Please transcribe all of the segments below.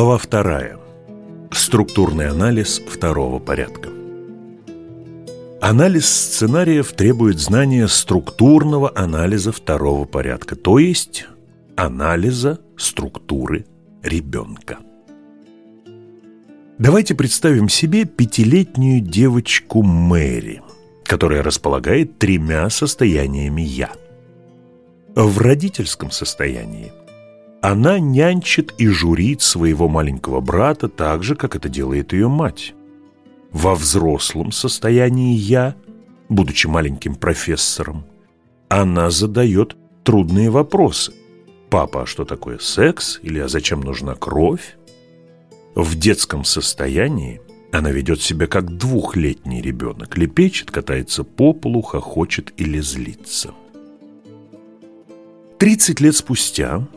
Глава вторая. Структурный анализ второго порядка. Анализ сценариев требует знания структурного анализа второго порядка, то есть анализа структуры ребенка. Давайте представим себе пятилетнюю девочку Мэри, которая располагает тремя состояниями «я». В родительском состоянии она нянчит и журит своего маленького брата так же, как это делает ее мать. Во взрослом состоянии «я», будучи маленьким профессором, она задает трудные вопросы. «Папа, а что такое секс?» или «А зачем нужна кровь?» В детском состоянии она ведет себя как двухлетний ребенок, лепечет, катается по полу, хохочет или злится. Тридцать лет спустя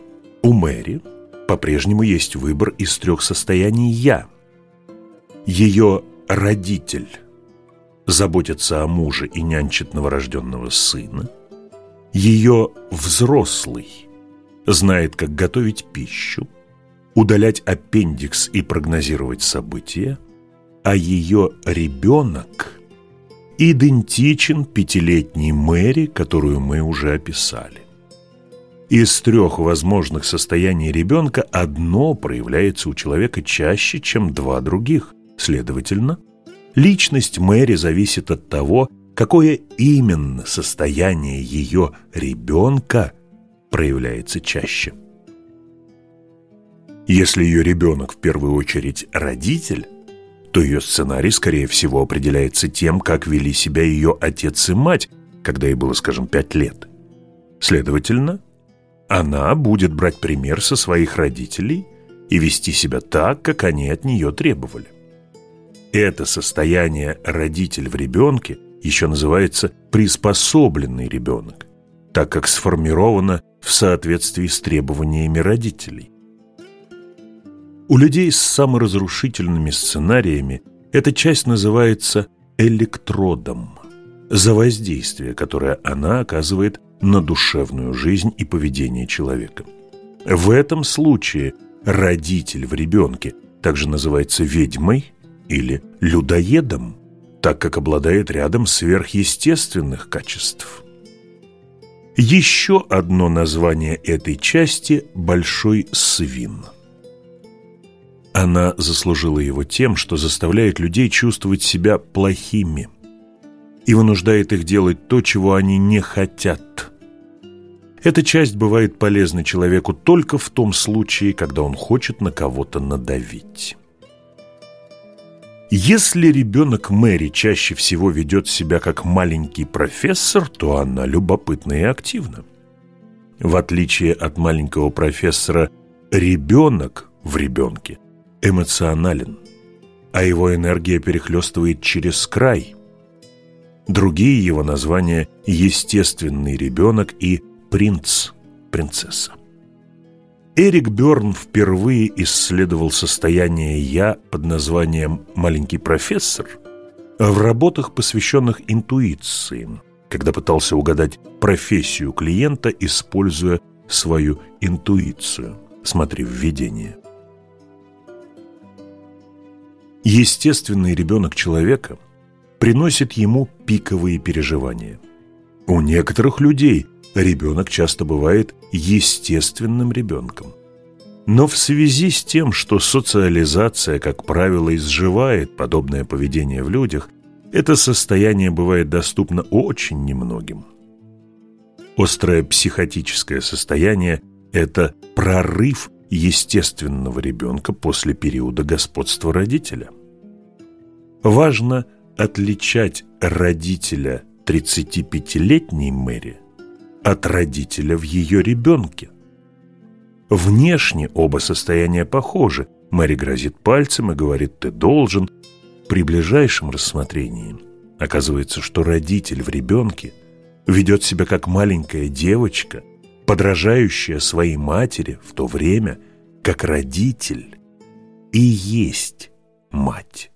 у Мэри по-прежнему есть выбор из трех состояний «я». Ее родитель заботится о муже и нянчит новорожденного сына. Ее взрослый знает, как готовить пищу, удалять аппендикс и прогнозировать события, а ее ребенок идентичен пятилетней Мэри, которую мы уже описали. Из трех возможных состояний ребенка одно проявляется у человека чаще, чем два других. Следовательно, личность Мэри зависит от того, какое именно состояние ее ребенка проявляется чаще. Если ее ребенок в первую очередь родитель, то ее сценарий, скорее всего, определяется тем, как вели себя ее отец и мать, когда ей было, скажем, пять лет. Следовательно, она будет брать пример со своих родителей и вести себя так, как они от нее требовали. Это состояние родитель в ребенке еще называется приспособленный ребенок, так как сформировано в соответствии с требованиями родителей. У людей с саморазрушительными сценариями эта часть называется электродом за воздействие, которое она оказывает на душевную жизнь и поведение человека. В этом случае родитель в ребенке также называется ведьмой или людоедом, так как обладает рядом сверхъестественных качеств. Еще одно название этой части – «большой свин». Она заслужила его тем, что заставляет людей чувствовать себя плохими и вынуждает их делать то, чего они не хотят. Эта часть бывает полезна человеку только в том случае, когда он хочет на кого-то надавить. Если ребенок Мэри чаще всего ведет себя как маленький профессор, то она любопытна и активна. В отличие от маленького профессора, ребенок в ребенке эмоционален, а его энергия перехлестывает через край. Другие его названия – естественный ребенок и принц, принцесса. Эрик Бёрн впервые исследовал состояние «я» под названием «маленький профессор» в работах, посвященных интуиции, когда пытался угадать профессию клиента, используя свою интуицию. Смотри введение. Естественный ребенок человека приносит ему пиковые переживания. У некоторых людей ребенок часто бывает естественным ребенком. Но в связи с тем, что социализация, как правило, изживает подобное поведение в людях, это состояние бывает доступно очень немногим. Острое психотическое состояние – это прорыв естественного ребенка после периода господства родителя. Важно отличать родителя 35-летней Мэри от родителя в ее ребенке. Внешне оба состояния похожи. Мэри грозит пальцем и говорит «ты должен». При ближайшем рассмотрении оказывается, что родитель в ребенке ведет себя как маленькая девочка – подражающая своей матери в то время, как родитель и есть мать.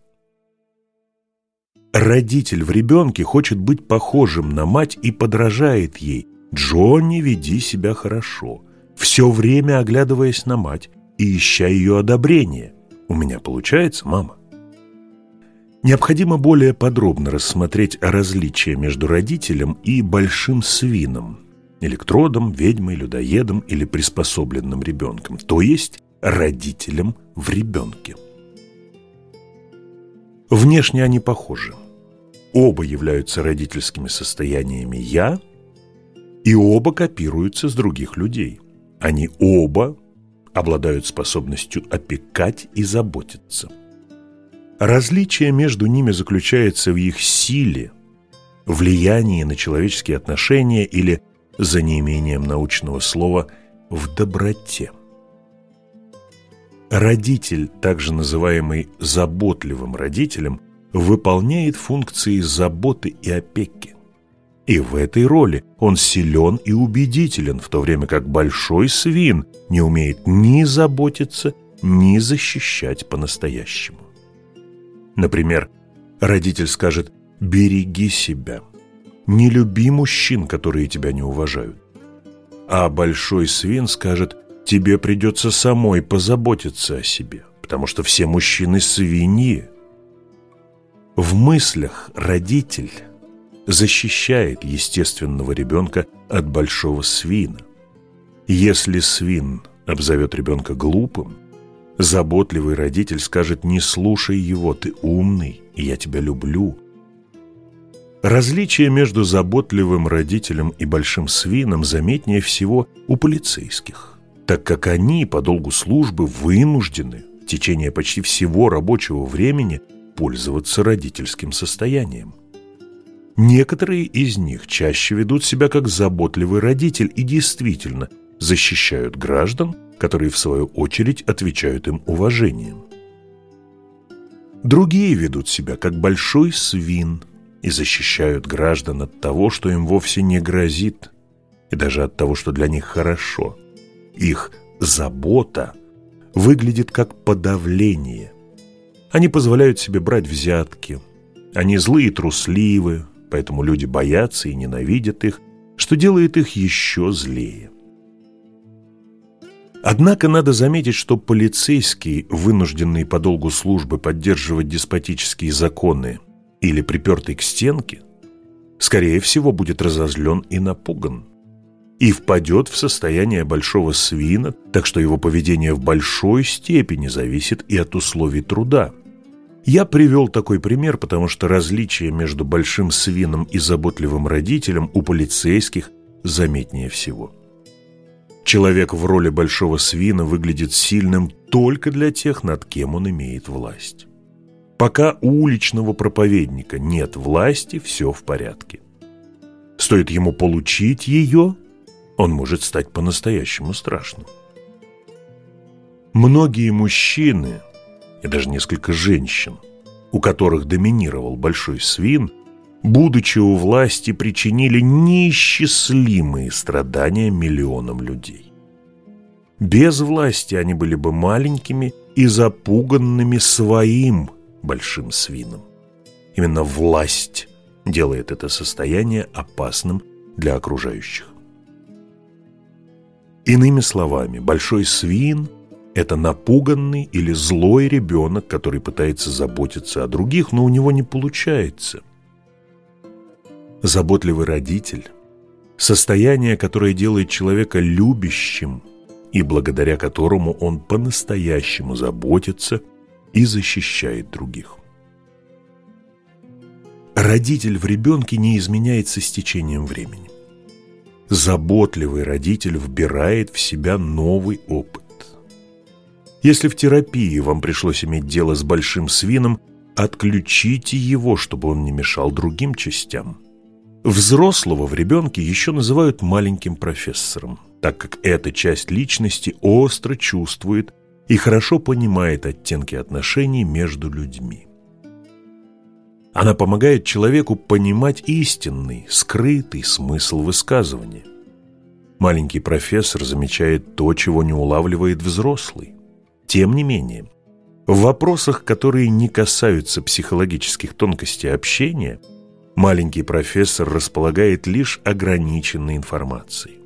Родитель в ребенке хочет быть похожим на мать и подражает ей. «Джонни, веди себя хорошо», все время оглядываясь на мать, и ища ее одобрения. У меня получается, мама? Необходимо более подробно рассмотреть различия между родителем и большим свином, электродом, ведьмой, людоедом или приспособленным ребенком, то есть родителем в ребенке. Внешне они похожи. Оба являются родительскими состояниями «я», и оба копируются с других людей. Они оба обладают способностью опекать и заботиться. Различие между ними заключается в их силе, влиянии на человеческие отношения или, за неимением научного слова, в доброте. Родитель, также называемый заботливым родителем, выполняет функции заботы и опеки. И в этой роли он силен и убедителен, в то время как большой свин не умеет ни заботиться, ни защищать по-настоящему. Например, родитель скажет «береги себя», «не люби мужчин, которые тебя не уважают». А большой свин скажет тебе придется самой позаботиться о себе, потому что все мужчины свиньи. В мыслях родитель защищает естественного ребенка от большого свина. Если свин обзовет ребенка глупым, заботливый родитель скажет «не слушай его, ты умный, и я тебя люблю». Различие между заботливым родителем и большим свином заметнее всего у полицейских так как они по долгу службы вынуждены в течение почти всего рабочего времени пользоваться родительским состоянием. Некоторые из них чаще ведут себя как заботливый родитель и действительно защищают граждан, которые в свою очередь отвечают им уважением. Другие ведут себя как большой свин и защищают граждан от того, что им вовсе не грозит, и даже от того, что для них хорошо – их забота выглядит как подавление. Они позволяют себе брать взятки. Они злые и трусливы, поэтому люди боятся и ненавидят их, что делает их еще злее. Однако надо заметить, что полицейский, вынужденный по долгу службы поддерживать деспотические законы или припертый к стенке, скорее всего будет разозлен и напуган и впадет в состояние большого свина, так что его поведение в большой степени зависит и от условий труда. Я привел такой пример, потому что различие между большим свином и заботливым родителем у полицейских заметнее всего. Человек в роли большого свина выглядит сильным только для тех, над кем он имеет власть. Пока у уличного проповедника нет власти, все в порядке. Стоит ему получить ее – он может стать по-настоящему страшным. Многие мужчины, и даже несколько женщин, у которых доминировал большой свин, будучи у власти, причинили неисчислимые страдания миллионам людей. Без власти они были бы маленькими и запуганными своим большим свином. Именно власть делает это состояние опасным для окружающих. Иными словами, большой свин – это напуганный или злой ребенок, который пытается заботиться о других, но у него не получается. Заботливый родитель – состояние, которое делает человека любящим и благодаря которому он по-настоящему заботится и защищает других. Родитель в ребенке не изменяется с течением времени заботливый родитель вбирает в себя новый опыт. Если в терапии вам пришлось иметь дело с большим свином, отключите его, чтобы он не мешал другим частям. Взрослого в ребенке еще называют маленьким профессором, так как эта часть личности остро чувствует и хорошо понимает оттенки отношений между людьми. Она помогает человеку понимать истинный, скрытый смысл высказывания. Маленький профессор замечает то, чего не улавливает взрослый. Тем не менее, в вопросах, которые не касаются психологических тонкостей общения, маленький профессор располагает лишь ограниченной информацией.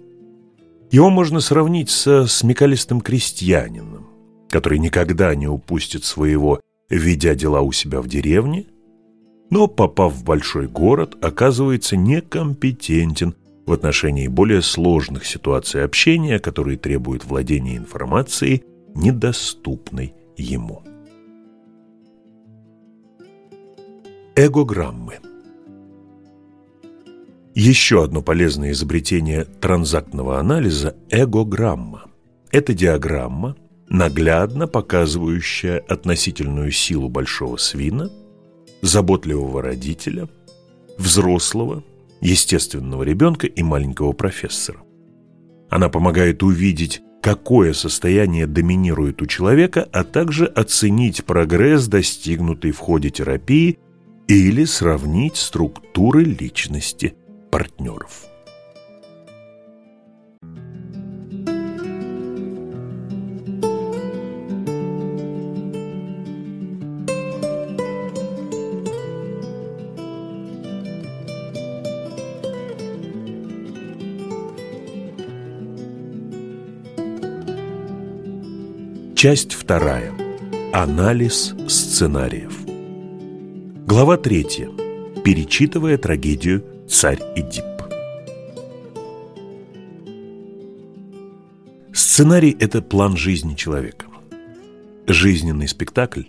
Его можно сравнить со смекалистым крестьянином, который никогда не упустит своего, ведя дела у себя в деревне, но, попав в большой город, оказывается некомпетентен в отношении более сложных ситуаций общения, которые требуют владения информацией, недоступной ему. Эгограммы Еще одно полезное изобретение транзактного анализа – эгограмма. Это диаграмма, наглядно показывающая относительную силу большого свина, заботливого родителя, взрослого, естественного ребенка и маленького профессора. Она помогает увидеть, какое состояние доминирует у человека, а также оценить прогресс, достигнутый в ходе терапии, или сравнить структуры личности партнеров. Часть вторая. Анализ сценариев. Глава третья. Перечитывая трагедию «Царь Эдип». Сценарий – это план жизни человека. Жизненный спектакль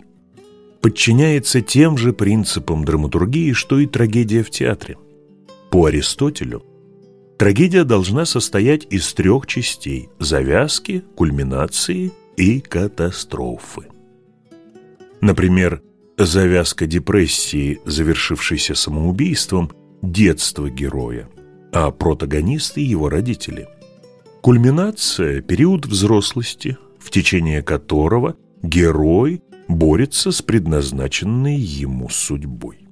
подчиняется тем же принципам драматургии, что и трагедия в театре. По Аристотелю трагедия должна состоять из трех частей – завязки, кульминации – и катастрофы. Например, завязка депрессии, завершившейся самоубийством, детство героя, а протагонисты его родители. Кульминация – период взрослости, в течение которого герой борется с предназначенной ему судьбой.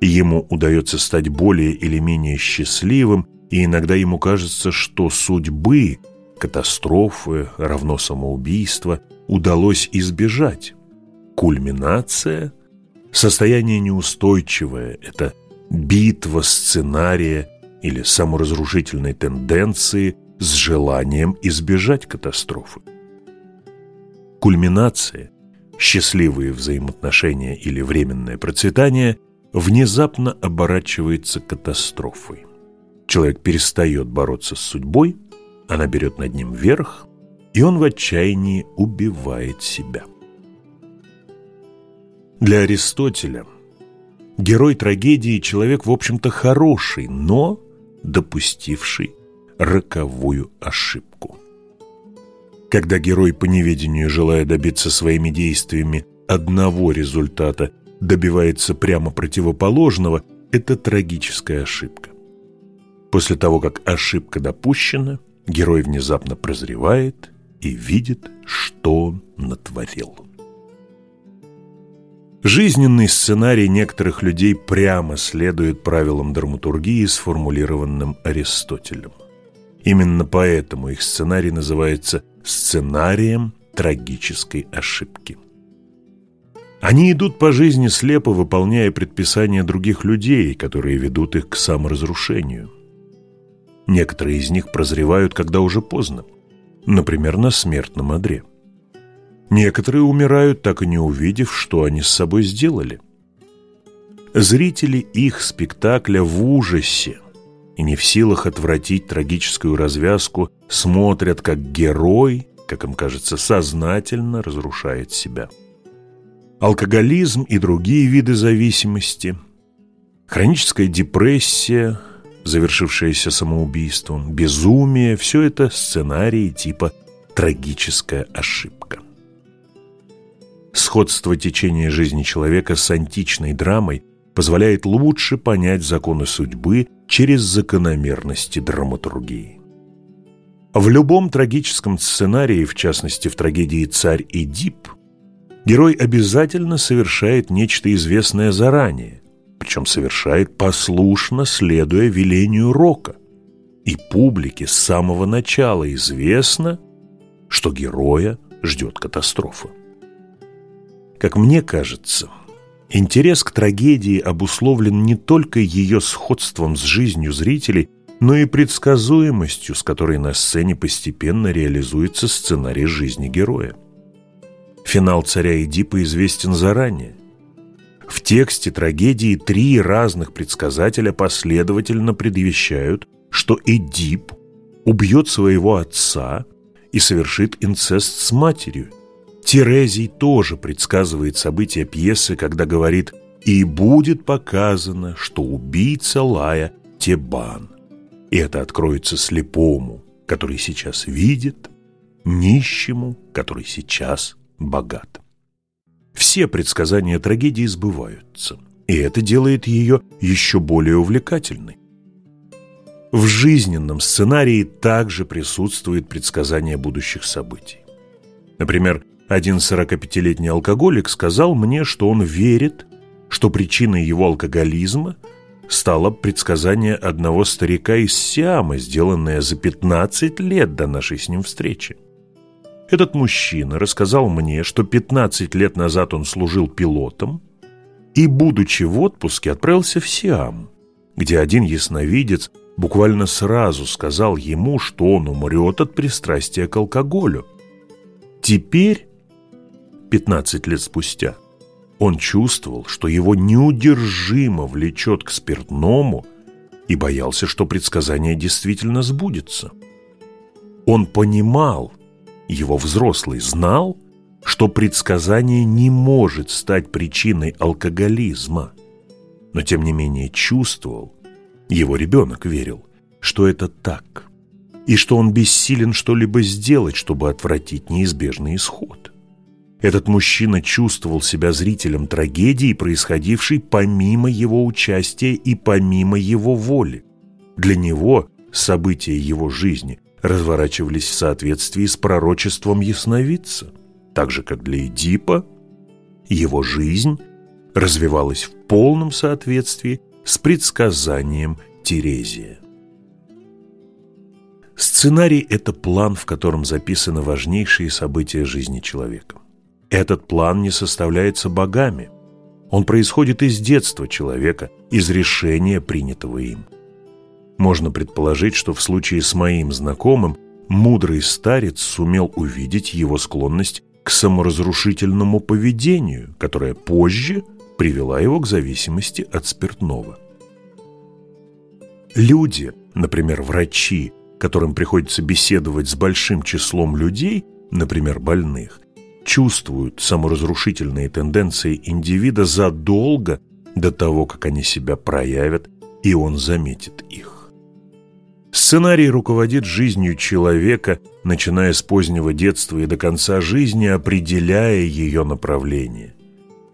Ему удается стать более или менее счастливым, и иногда ему кажется, что судьбы – катастрофы равно самоубийство удалось избежать. Кульминация – состояние неустойчивое, это битва сценария или саморазрушительной тенденции с желанием избежать катастрофы. Кульминация – счастливые взаимоотношения или временное процветание – внезапно оборачивается катастрофой. Человек перестает бороться с судьбой – она берет над ним верх, и он в отчаянии убивает себя. Для Аристотеля герой трагедии – человек, в общем-то, хороший, но допустивший роковую ошибку. Когда герой по неведению, желая добиться своими действиями одного результата, добивается прямо противоположного, это трагическая ошибка. После того, как ошибка допущена – Герой внезапно прозревает и видит, что он натворил. Жизненный сценарий некоторых людей прямо следует правилам драматургии, сформулированным Аристотелем. Именно поэтому их сценарий называется сценарием трагической ошибки. Они идут по жизни слепо, выполняя предписания других людей, которые ведут их к саморазрушению – Некоторые из них прозревают, когда уже поздно, например, на смертном одре. Некоторые умирают, так и не увидев, что они с собой сделали. Зрители их спектакля в ужасе и не в силах отвратить трагическую развязку, смотрят, как герой, как им кажется, сознательно разрушает себя. Алкоголизм и другие виды зависимости, хроническая депрессия – завершившееся самоубийством, безумие – все это сценарии типа «трагическая ошибка». Сходство течения жизни человека с античной драмой позволяет лучше понять законы судьбы через закономерности драматургии. В любом трагическом сценарии, в частности в трагедии «Царь Эдип», герой обязательно совершает нечто известное заранее, причем совершает послушно, следуя велению Рока. И публике с самого начала известно, что героя ждет катастрофа. Как мне кажется, интерес к трагедии обусловлен не только ее сходством с жизнью зрителей, но и предсказуемостью, с которой на сцене постепенно реализуется сценарий жизни героя. Финал царя Эдипа известен заранее. В тексте трагедии три разных предсказателя последовательно предвещают, что Эдип убьет своего отца и совершит инцест с матерью. Терезий тоже предсказывает события пьесы, когда говорит «И будет показано, что убийца Лая – Тебан». И это откроется слепому, который сейчас видит, нищему, который сейчас богат. Все предсказания трагедии сбываются, и это делает ее еще более увлекательной. В жизненном сценарии также присутствует предсказание будущих событий. Например, один 45-летний алкоголик сказал мне, что он верит, что причиной его алкоголизма стало предсказание одного старика из Сиама, сделанное за 15 лет до нашей с ним встречи. Этот мужчина рассказал мне, что 15 лет назад он служил пилотом и, будучи в отпуске, отправился в Сиам, где один ясновидец буквально сразу сказал ему, что он умрет от пристрастия к алкоголю. Теперь, 15 лет спустя, он чувствовал, что его неудержимо влечет к спиртному и боялся, что предсказание действительно сбудется. Он понимал, его взрослый знал, что предсказание не может стать причиной алкоголизма, но тем не менее чувствовал, его ребенок верил, что это так, и что он бессилен что-либо сделать, чтобы отвратить неизбежный исход. Этот мужчина чувствовал себя зрителем трагедии, происходившей помимо его участия и помимо его воли. Для него события его жизни разворачивались в соответствии с пророчеством ясновидца, так же, как для Эдипа его жизнь развивалась в полном соответствии с предсказанием Терезия. Сценарий – это план, в котором записаны важнейшие события жизни человека. Этот план не составляется богами. Он происходит из детства человека, из решения, принятого им. Можно предположить, что в случае с моим знакомым мудрый старец сумел увидеть его склонность к саморазрушительному поведению, которое позже привела его к зависимости от спиртного. Люди, например, врачи, которым приходится беседовать с большим числом людей, например, больных, чувствуют саморазрушительные тенденции индивида задолго до того, как они себя проявят, и он заметит их. Сценарий руководит жизнью человека, начиная с позднего детства и до конца жизни, определяя ее направление.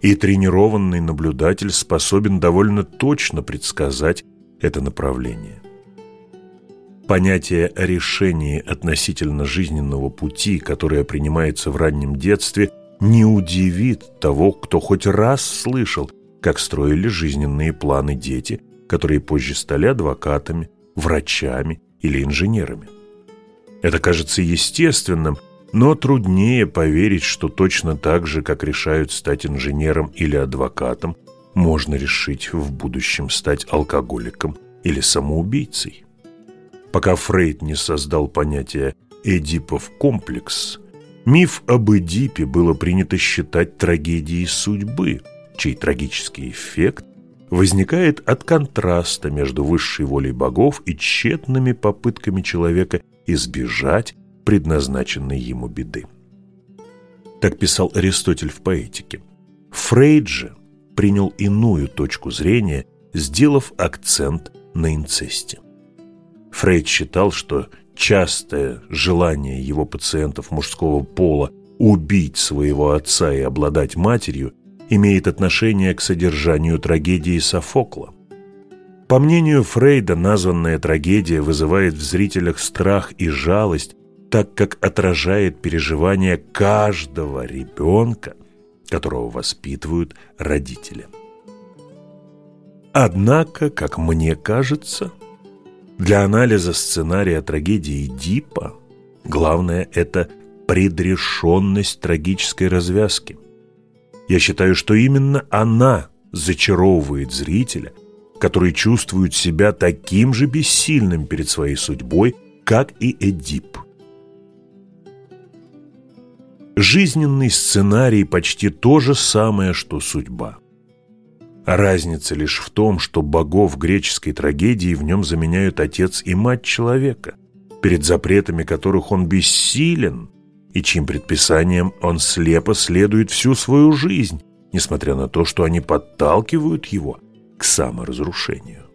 И тренированный наблюдатель способен довольно точно предсказать это направление. Понятие о решении относительно жизненного пути, которое принимается в раннем детстве, не удивит того, кто хоть раз слышал, как строили жизненные планы дети, которые позже стали адвокатами, врачами или инженерами. Это кажется естественным, но труднее поверить, что точно так же, как решают стать инженером или адвокатом, можно решить в будущем стать алкоголиком или самоубийцей. Пока Фрейд не создал понятие «Эдипов комплекс», миф об Эдипе было принято считать трагедией судьбы, чей трагический эффект возникает от контраста между высшей волей богов и тщетными попытками человека избежать предназначенной ему беды. Так писал Аристотель в поэтике. Фрейд же принял иную точку зрения, сделав акцент на инцесте. Фрейд считал, что частое желание его пациентов мужского пола убить своего отца и обладать матерью имеет отношение к содержанию трагедии Софокла. По мнению Фрейда, названная трагедия вызывает в зрителях страх и жалость, так как отражает переживания каждого ребенка, которого воспитывают родители. Однако, как мне кажется, для анализа сценария трагедии Дипа главное – это предрешенность трагической развязки – я считаю, что именно она зачаровывает зрителя, который чувствует себя таким же бессильным перед своей судьбой, как и Эдип. Жизненный сценарий почти то же самое, что судьба. Разница лишь в том, что богов греческой трагедии в нем заменяют отец и мать человека, перед запретами которых он бессилен и чьим предписаниям он слепо следует всю свою жизнь, несмотря на то, что они подталкивают его к саморазрушению.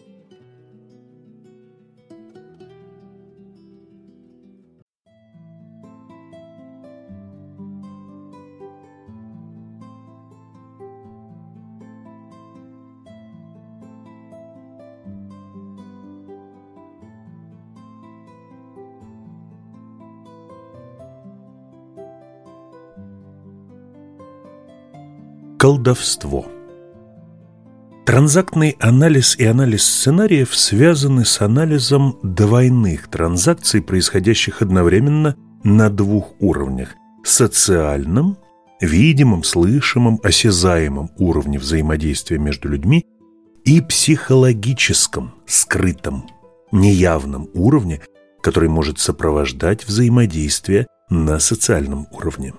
Колдовство Транзактный анализ и анализ сценариев связаны с анализом двойных транзакций, происходящих одновременно на двух уровнях – социальном, видимом, слышимом, осязаемом уровне взаимодействия между людьми и психологическом, скрытом, неявном уровне, который может сопровождать взаимодействие на социальном уровне.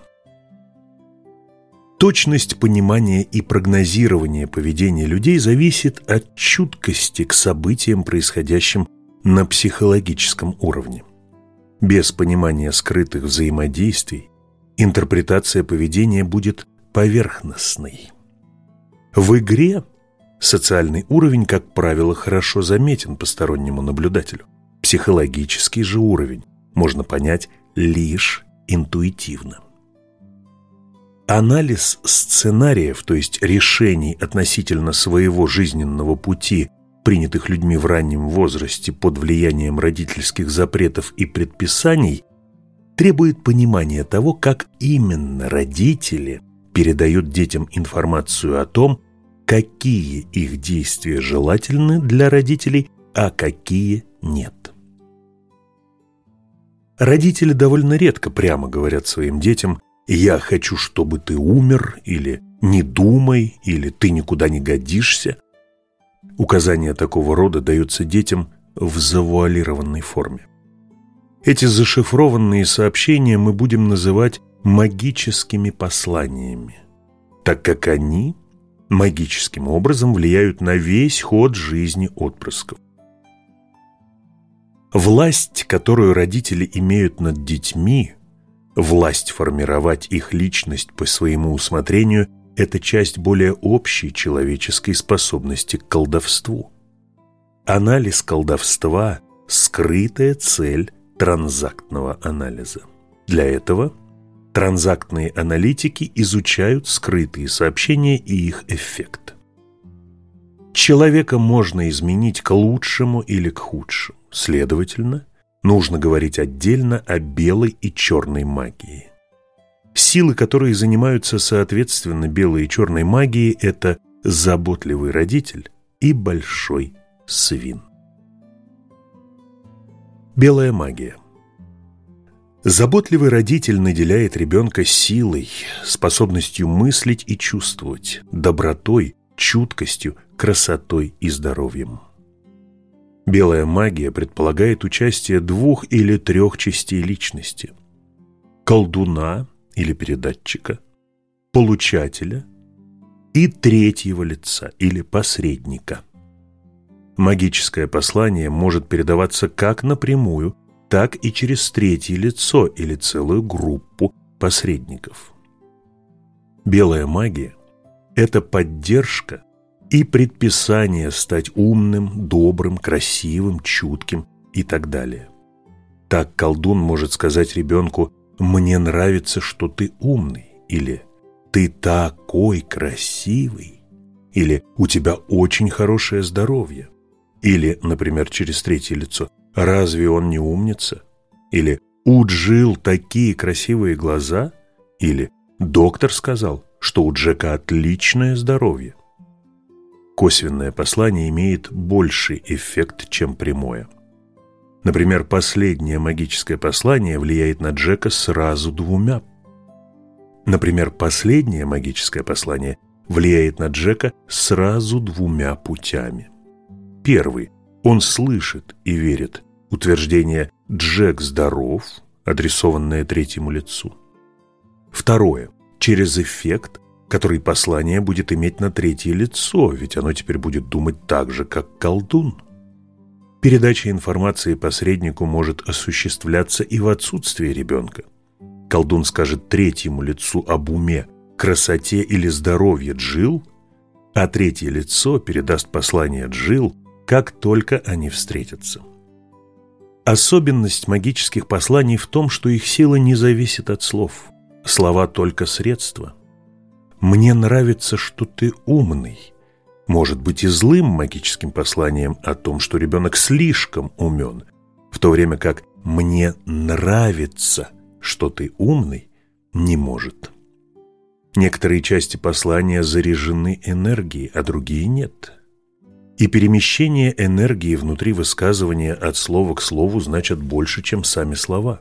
Точность понимания и прогнозирования поведения людей зависит от чуткости к событиям, происходящим на психологическом уровне. Без понимания скрытых взаимодействий интерпретация поведения будет поверхностной. В игре социальный уровень, как правило, хорошо заметен постороннему наблюдателю. Психологический же уровень можно понять лишь интуитивно. Анализ сценариев, то есть решений относительно своего жизненного пути, принятых людьми в раннем возрасте под влиянием родительских запретов и предписаний, требует понимания того, как именно родители передают детям информацию о том, какие их действия желательны для родителей, а какие нет. Родители довольно редко прямо говорят своим детям «я хочу, чтобы ты умер» или «не думай» или «ты никуда не годишься». Указание такого рода дается детям в завуалированной форме. Эти зашифрованные сообщения мы будем называть магическими посланиями, так как они магическим образом влияют на весь ход жизни отпрысков. Власть, которую родители имеют над детьми, Власть формировать их личность по своему усмотрению – это часть более общей человеческой способности к колдовству. Анализ колдовства – скрытая цель транзактного анализа. Для этого транзактные аналитики изучают скрытые сообщения и их эффект. Человека можно изменить к лучшему или к худшему. Следовательно, нужно говорить отдельно о белой и черной магии. Силы, которые занимаются соответственно белой и черной магией, это заботливый родитель и большой свин. Белая магия Заботливый родитель наделяет ребенка силой, способностью мыслить и чувствовать, добротой, чуткостью, красотой и здоровьем. Белая магия предполагает участие двух или трех частей личности. Колдуна или передатчика, получателя и третьего лица или посредника. Магическое послание может передаваться как напрямую, так и через третье лицо или целую группу посредников. Белая магия – это поддержка и предписание стать умным, добрым, красивым, чутким и так далее. Так колдун может сказать ребенку «Мне нравится, что ты умный» или «Ты такой красивый» или «У тебя очень хорошее здоровье» или, например, через третье лицо «Разве он не умница?» или «У Джил такие красивые глаза» или «Доктор сказал, что у Джека отличное здоровье» косвенное послание имеет больший эффект, чем прямое. Например, последнее магическое послание влияет на Джека сразу двумя. Например, последнее магическое послание влияет на Джека сразу двумя путями. Первый. Он слышит и верит утверждение «Джек здоров», адресованное третьему лицу. Второе. Через эффект, который послание будет иметь на третье лицо, ведь оно теперь будет думать так же, как колдун. Передача информации посреднику может осуществляться и в отсутствие ребенка. Колдун скажет третьему лицу об уме, красоте или здоровье Джил, а третье лицо передаст послание Джил, как только они встретятся. Особенность магических посланий в том, что их сила не зависит от слов. Слова только средства. «Мне нравится, что ты умный» может быть и злым магическим посланием о том, что ребенок слишком умен, в то время как «мне нравится, что ты умный» не может. Некоторые части послания заряжены энергией, а другие нет. И перемещение энергии внутри высказывания от слова к слову значит больше, чем сами слова.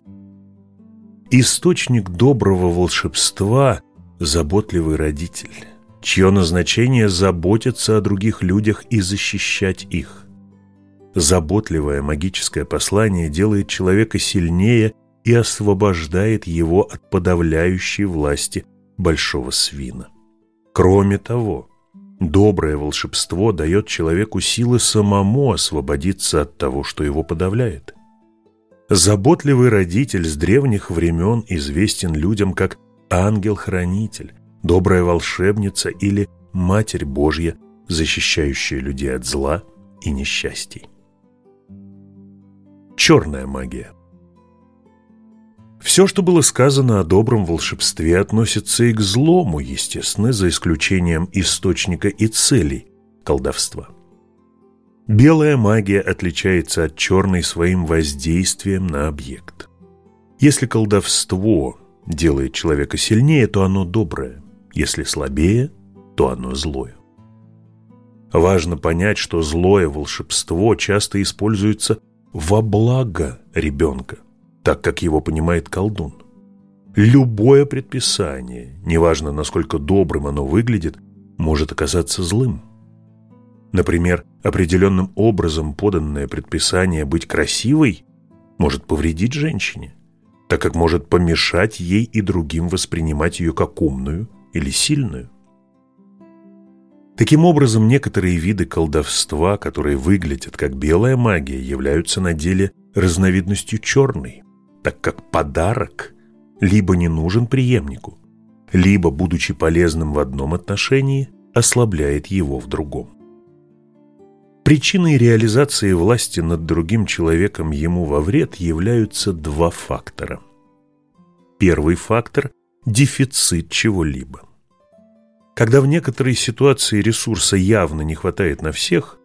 Источник доброго волшебства – заботливый родитель, чье назначение – заботиться о других людях и защищать их. Заботливое магическое послание делает человека сильнее и освобождает его от подавляющей власти большого свина. Кроме того, доброе волшебство дает человеку силы самому освободиться от того, что его подавляет. Заботливый родитель с древних времен известен людям как ангел-хранитель, добрая волшебница или Матерь Божья, защищающая людей от зла и несчастий. Черная магия – все, что было сказано о добром волшебстве, относится и к злому, естественно, за исключением источника и целей колдовства. Белая магия отличается от черной своим воздействием на объект. Если колдовство делает человека сильнее, то оно доброе, если слабее, то оно злое. Важно понять, что злое волшебство часто используется во благо ребенка – так как его понимает колдун. Любое предписание, неважно насколько добрым оно выглядит, может оказаться злым. Например, определенным образом поданное предписание быть красивой может повредить женщине, так как может помешать ей и другим воспринимать ее как умную или сильную. Таким образом, некоторые виды колдовства, которые выглядят как белая магия, являются на деле разновидностью черной так как подарок либо не нужен преемнику, либо, будучи полезным в одном отношении, ослабляет его в другом. Причиной реализации власти над другим человеком ему во вред являются два фактора. Первый фактор – дефицит чего-либо. Когда в некоторой ситуации ресурса явно не хватает на всех,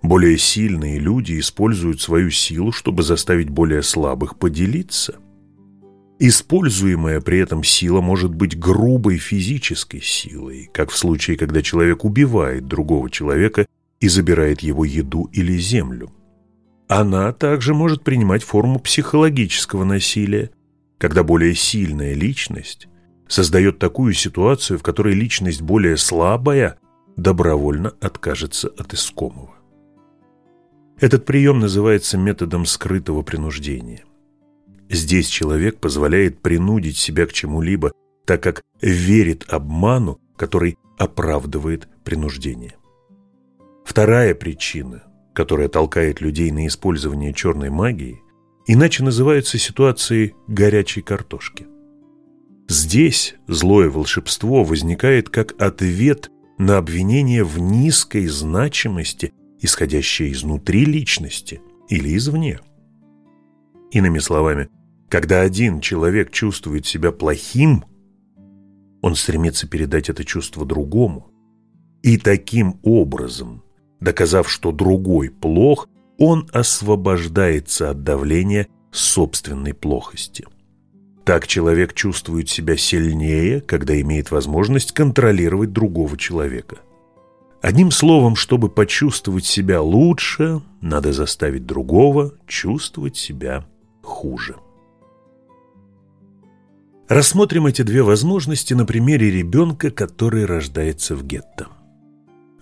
более сильные люди используют свою силу, чтобы заставить более слабых поделиться. Используемая при этом сила может быть грубой физической силой, как в случае, когда человек убивает другого человека и забирает его еду или землю. Она также может принимать форму психологического насилия, когда более сильная личность создает такую ситуацию, в которой личность более слабая добровольно откажется от искомого. Этот прием называется методом скрытого принуждения. Здесь человек позволяет принудить себя к чему-либо, так как верит обману, который оправдывает принуждение. Вторая причина, которая толкает людей на использование черной магии, иначе называется ситуацией горячей картошки. Здесь злое волшебство возникает как ответ на обвинение в низкой значимости исходящее изнутри личности или извне. Иными словами, когда один человек чувствует себя плохим, он стремится передать это чувство другому. И таким образом, доказав, что другой плох, он освобождается от давления собственной плохости. Так человек чувствует себя сильнее, когда имеет возможность контролировать другого человека – Одним словом, чтобы почувствовать себя лучше, надо заставить другого чувствовать себя хуже. Рассмотрим эти две возможности на примере ребенка, который рождается в гетто.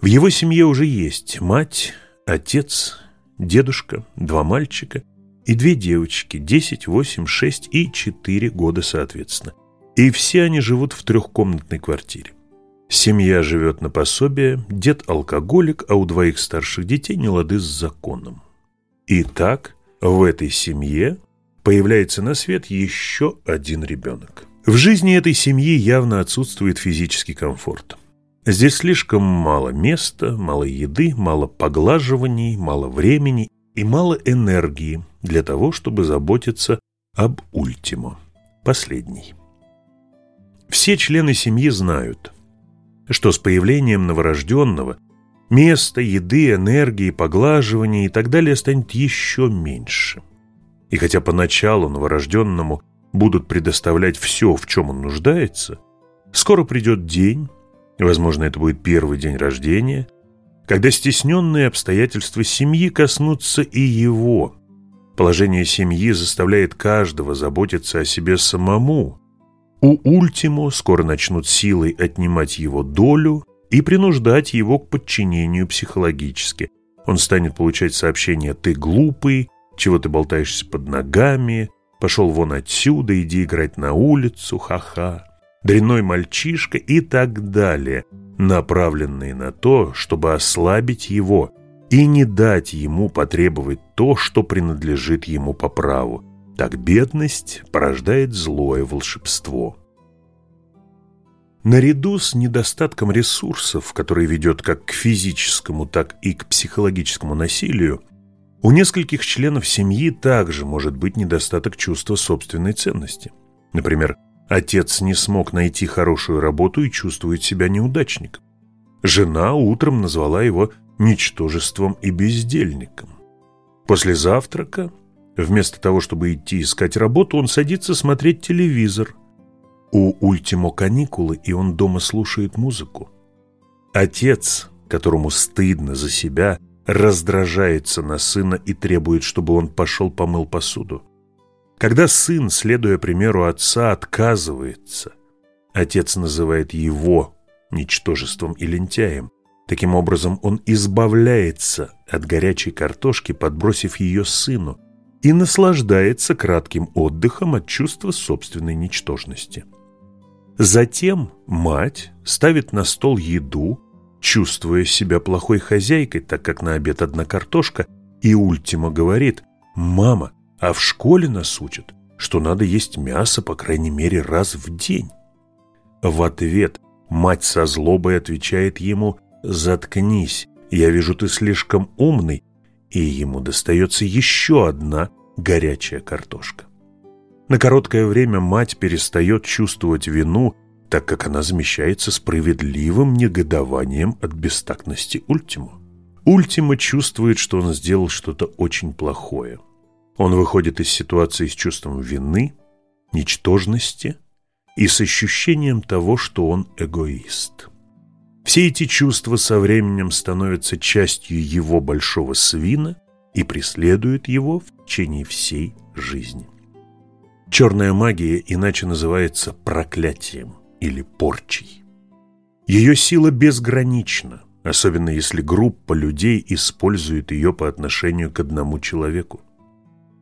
В его семье уже есть мать, отец, дедушка, два мальчика и две девочки, 10, 8, 6 и 4 года соответственно. И все они живут в трехкомнатной квартире. Семья живет на пособие, дед алкоголик, а у двоих старших детей не лады с законом. И так в этой семье появляется на свет еще один ребенок. В жизни этой семьи явно отсутствует физический комфорт. Здесь слишком мало места, мало еды, мало поглаживаний, мало времени и мало энергии для того, чтобы заботиться об ультимо, последней. Все члены семьи знают, что с появлением новорожденного места, еды, энергии, поглаживания и так далее станет еще меньше. И хотя поначалу новорожденному будут предоставлять все, в чем он нуждается, скоро придет день, возможно, это будет первый день рождения, когда стесненные обстоятельства семьи коснутся и его. Положение семьи заставляет каждого заботиться о себе самому, у Ультимо скоро начнут силой отнимать его долю и принуждать его к подчинению психологически. Он станет получать сообщения «ты глупый», «чего ты болтаешься под ногами», «пошел вон отсюда, иди играть на улицу, ха-ха», «дрянной мальчишка» и так далее, направленные на то, чтобы ослабить его и не дать ему потребовать то, что принадлежит ему по праву. Так бедность порождает злое волшебство. Наряду с недостатком ресурсов, который ведет как к физическому, так и к психологическому насилию, у нескольких членов семьи также может быть недостаток чувства собственной ценности. Например, отец не смог найти хорошую работу и чувствует себя неудачником. Жена утром назвала его ничтожеством и бездельником. После завтрака Вместо того, чтобы идти искать работу, он садится смотреть телевизор. У Ультимо каникулы, и он дома слушает музыку. Отец, которому стыдно за себя, раздражается на сына и требует, чтобы он пошел помыл посуду. Когда сын, следуя примеру отца, отказывается, отец называет его ничтожеством и лентяем. Таким образом, он избавляется от горячей картошки, подбросив ее сыну, и наслаждается кратким отдыхом от чувства собственной ничтожности. Затем мать ставит на стол еду, чувствуя себя плохой хозяйкой, так как на обед одна картошка, и Ультима говорит «Мама, а в школе нас учат, что надо есть мясо по крайней мере раз в день». В ответ мать со злобой отвечает ему «Заткнись, я вижу, ты слишком умный, и ему достается еще одна горячая картошка. На короткое время мать перестает чувствовать вину, так как она замещается справедливым негодованием от бестактности Ультиму. Ультима чувствует, что он сделал что-то очень плохое. Он выходит из ситуации с чувством вины, ничтожности и с ощущением того, что он эгоист. Все эти чувства со временем становятся частью его большого свина и преследуют его в течение всей жизни. Черная магия иначе называется проклятием или порчей. Ее сила безгранична, особенно если группа людей использует ее по отношению к одному человеку.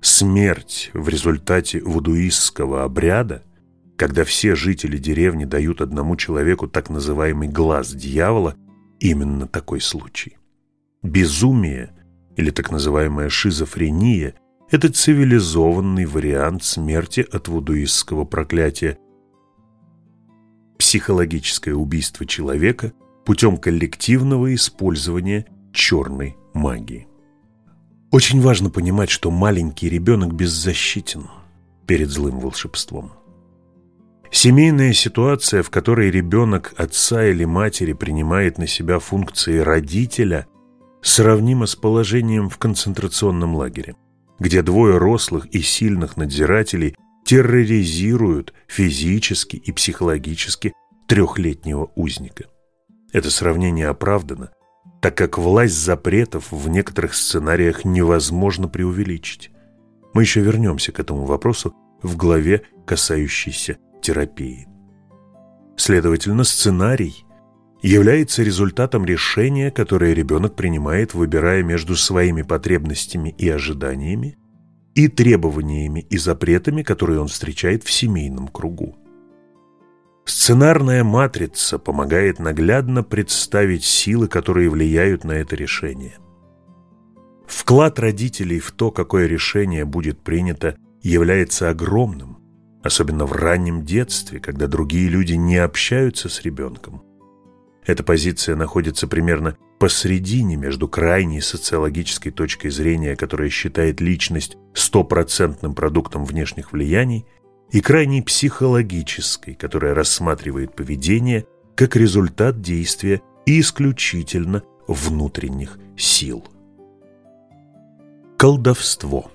Смерть в результате вудуистского обряда когда все жители деревни дают одному человеку так называемый глаз дьявола, именно такой случай. Безумие или так называемая шизофрения – это цивилизованный вариант смерти от вудуистского проклятия. Психологическое убийство человека путем коллективного использования черной магии. Очень важно понимать, что маленький ребенок беззащитен перед злым волшебством. Семейная ситуация, в которой ребенок отца или матери принимает на себя функции родителя, сравнима с положением в концентрационном лагере, где двое рослых и сильных надзирателей терроризируют физически и психологически трехлетнего узника. Это сравнение оправдано, так как власть запретов в некоторых сценариях невозможно преувеличить. Мы еще вернемся к этому вопросу в главе, касающейся терапии. Следовательно, сценарий является результатом решения, которое ребенок принимает, выбирая между своими потребностями и ожиданиями и требованиями и запретами, которые он встречает в семейном кругу. Сценарная матрица помогает наглядно представить силы, которые влияют на это решение. Вклад родителей в то, какое решение будет принято, является огромным, особенно в раннем детстве, когда другие люди не общаются с ребенком. Эта позиция находится примерно посредине между крайней социологической точкой зрения, которая считает личность стопроцентным продуктом внешних влияний, и крайней психологической, которая рассматривает поведение как результат действия исключительно внутренних сил. Колдовство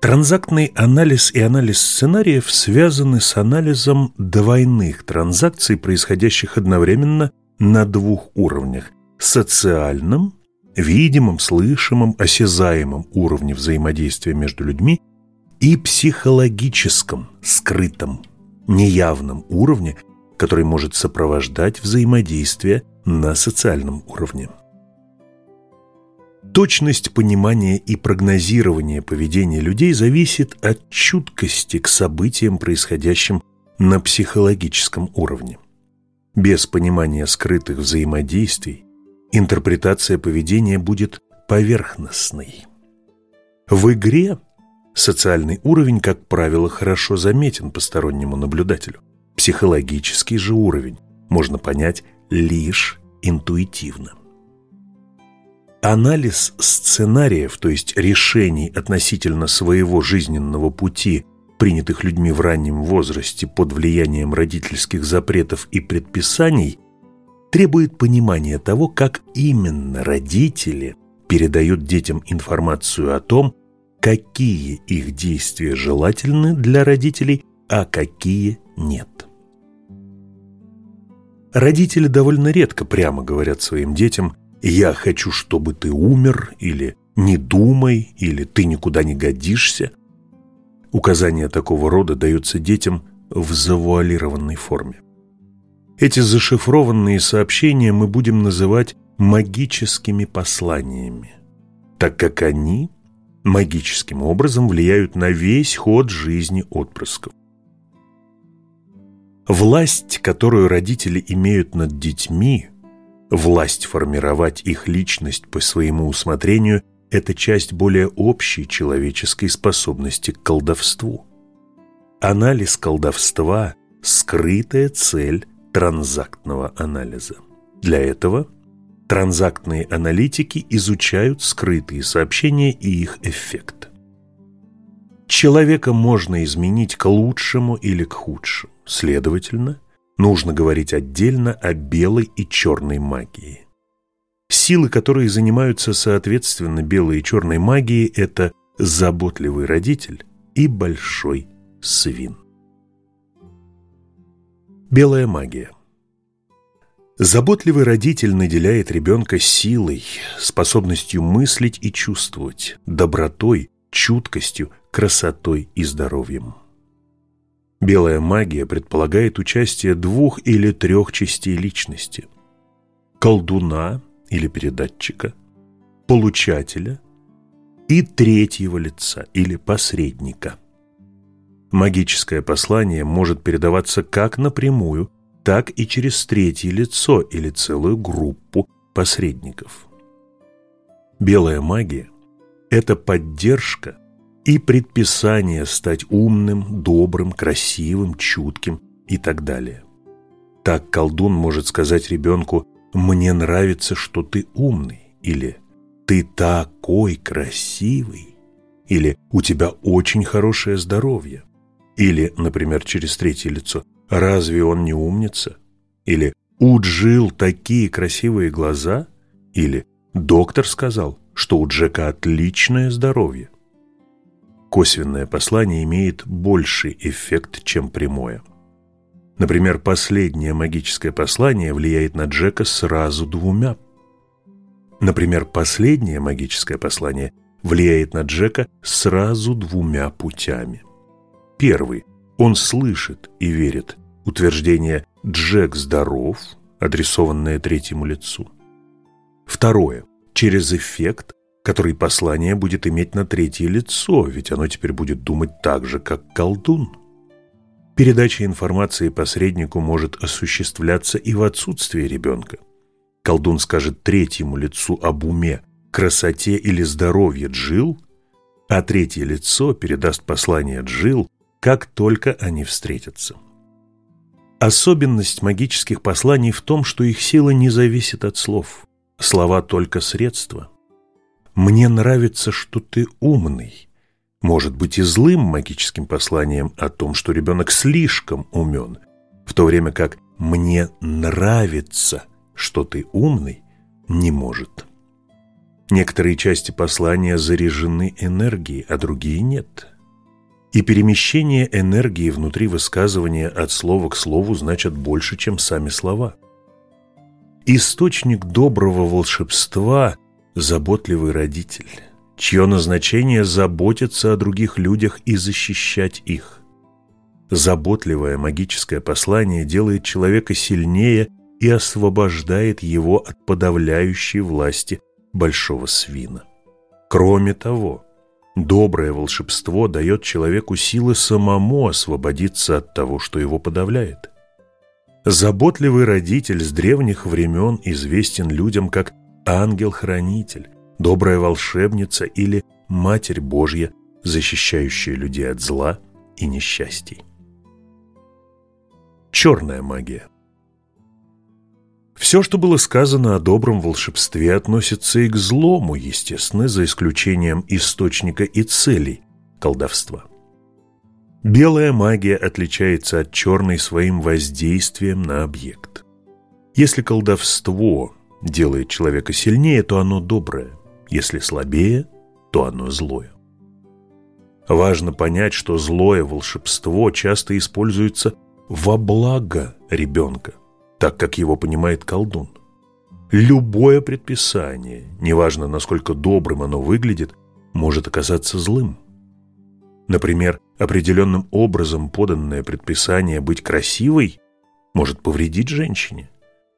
Транзактный анализ и анализ сценариев связаны с анализом двойных транзакций, происходящих одновременно на двух уровнях – социальном, видимом, слышимом, осязаемом уровне взаимодействия между людьми и психологическом, скрытом, неявном уровне, который может сопровождать взаимодействие на социальном уровне. Точность понимания и прогнозирования поведения людей зависит от чуткости к событиям, происходящим на психологическом уровне. Без понимания скрытых взаимодействий интерпретация поведения будет поверхностной. В игре социальный уровень, как правило, хорошо заметен постороннему наблюдателю. Психологический же уровень можно понять лишь интуитивно. Анализ сценариев, то есть решений относительно своего жизненного пути, принятых людьми в раннем возрасте под влиянием родительских запретов и предписаний, требует понимания того, как именно родители передают детям информацию о том, какие их действия желательны для родителей, а какие нет. Родители довольно редко прямо говорят своим детям – «Я хочу, чтобы ты умер» или «Не думай» или «Ты никуда не годишься». Указание такого рода дается детям в завуалированной форме. Эти зашифрованные сообщения мы будем называть магическими посланиями, так как они магическим образом влияют на весь ход жизни отпрысков. Власть, которую родители имеют над детьми, Власть формировать их личность по своему усмотрению – это часть более общей человеческой способности к колдовству. Анализ колдовства – скрытая цель транзактного анализа. Для этого транзактные аналитики изучают скрытые сообщения и их эффект. Человека можно изменить к лучшему или к худшему. Следовательно, Нужно говорить отдельно о белой и черной магии. Силы, которые занимаются соответственно белой и черной магией, это заботливый родитель и большой свин. Белая магия Заботливый родитель наделяет ребенка силой, способностью мыслить и чувствовать, добротой, чуткостью, красотой и здоровьем. Белая магия предполагает участие двух или трех частей личности. Колдуна или передатчика, получателя и третьего лица или посредника. Магическое послание может передаваться как напрямую, так и через третье лицо или целую группу посредников. Белая магия – это поддержка и предписание стать умным, добрым, красивым, чутким и так далее. Так колдун может сказать ребенку «мне нравится, что ты умный» или «ты такой красивый» или «у тебя очень хорошее здоровье» или, например, через третье лицо «разве он не умница?» или «у Джил такие красивые глаза» или «доктор сказал, что у Джека отличное здоровье» косвенное послание имеет больший эффект, чем прямое. Например, последнее магическое послание влияет на Джека сразу двумя. Например, последнее магическое послание влияет на Джека сразу двумя путями. Первый. Он слышит и верит утверждение «Джек здоров», адресованное третьему лицу. Второе. Через эффект который послание будет иметь на третье лицо, ведь оно теперь будет думать так же, как колдун. Передача информации посреднику может осуществляться и в отсутствие ребенка. Колдун скажет третьему лицу об уме, красоте или здоровье Джил, а третье лицо передаст послание Джил, как только они встретятся. Особенность магических посланий в том, что их сила не зависит от слов. Слова только средства. «Мне нравится, что ты умный» может быть и злым магическим посланием о том, что ребенок слишком умен, в то время как «мне нравится, что ты умный» не может. Некоторые части послания заряжены энергией, а другие нет. И перемещение энергии внутри высказывания от слова к слову значит больше, чем сами слова. Источник доброго волшебства – заботливый родитель, чье назначение – заботиться о других людях и защищать их. Заботливое магическое послание делает человека сильнее и освобождает его от подавляющей власти большого свина. Кроме того, доброе волшебство дает человеку силы самому освободиться от того, что его подавляет. Заботливый родитель с древних времен известен людям как ангел-хранитель, добрая волшебница или Матерь Божья, защищающая людей от зла и несчастий. Черная магия все, что было сказано о добром волшебстве, относится и к злому, естественно, за исключением источника и целей колдовства. Белая магия отличается от черной своим воздействием на объект. Если колдовство делает человека сильнее, то оно доброе. Если слабее, то оно злое. Важно понять, что злое волшебство часто используется во благо ребенка – так как его понимает колдун. Любое предписание, неважно насколько добрым оно выглядит, может оказаться злым. Например, определенным образом поданное предписание быть красивой может повредить женщине,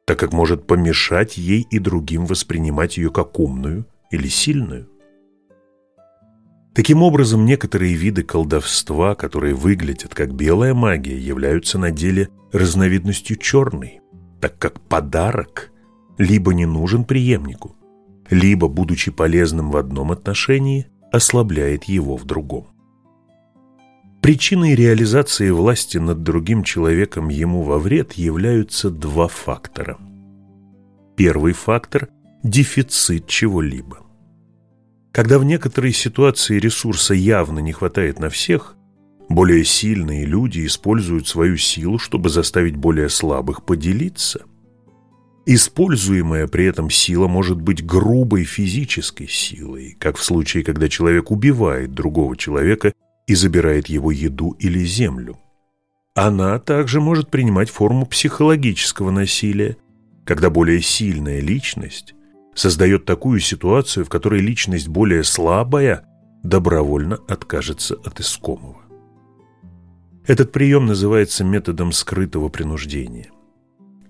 так как может помешать ей и другим воспринимать ее как умную или сильную. Таким образом, некоторые виды колдовства, которые выглядят как белая магия, являются на деле разновидностью черной так как подарок либо не нужен преемнику, либо, будучи полезным в одном отношении, ослабляет его в другом. Причиной реализации власти над другим человеком ему во вред являются два фактора. Первый фактор – дефицит чего-либо. Когда в некоторой ситуации ресурса явно не хватает на всех, более сильные люди используют свою силу, чтобы заставить более слабых поделиться. Используемая при этом сила может быть грубой физической силой, как в случае, когда человек убивает другого человека и забирает его еду или землю. Она также может принимать форму психологического насилия, когда более сильная личность создает такую ситуацию, в которой личность более слабая добровольно откажется от искомого. Этот прием называется методом скрытого принуждения.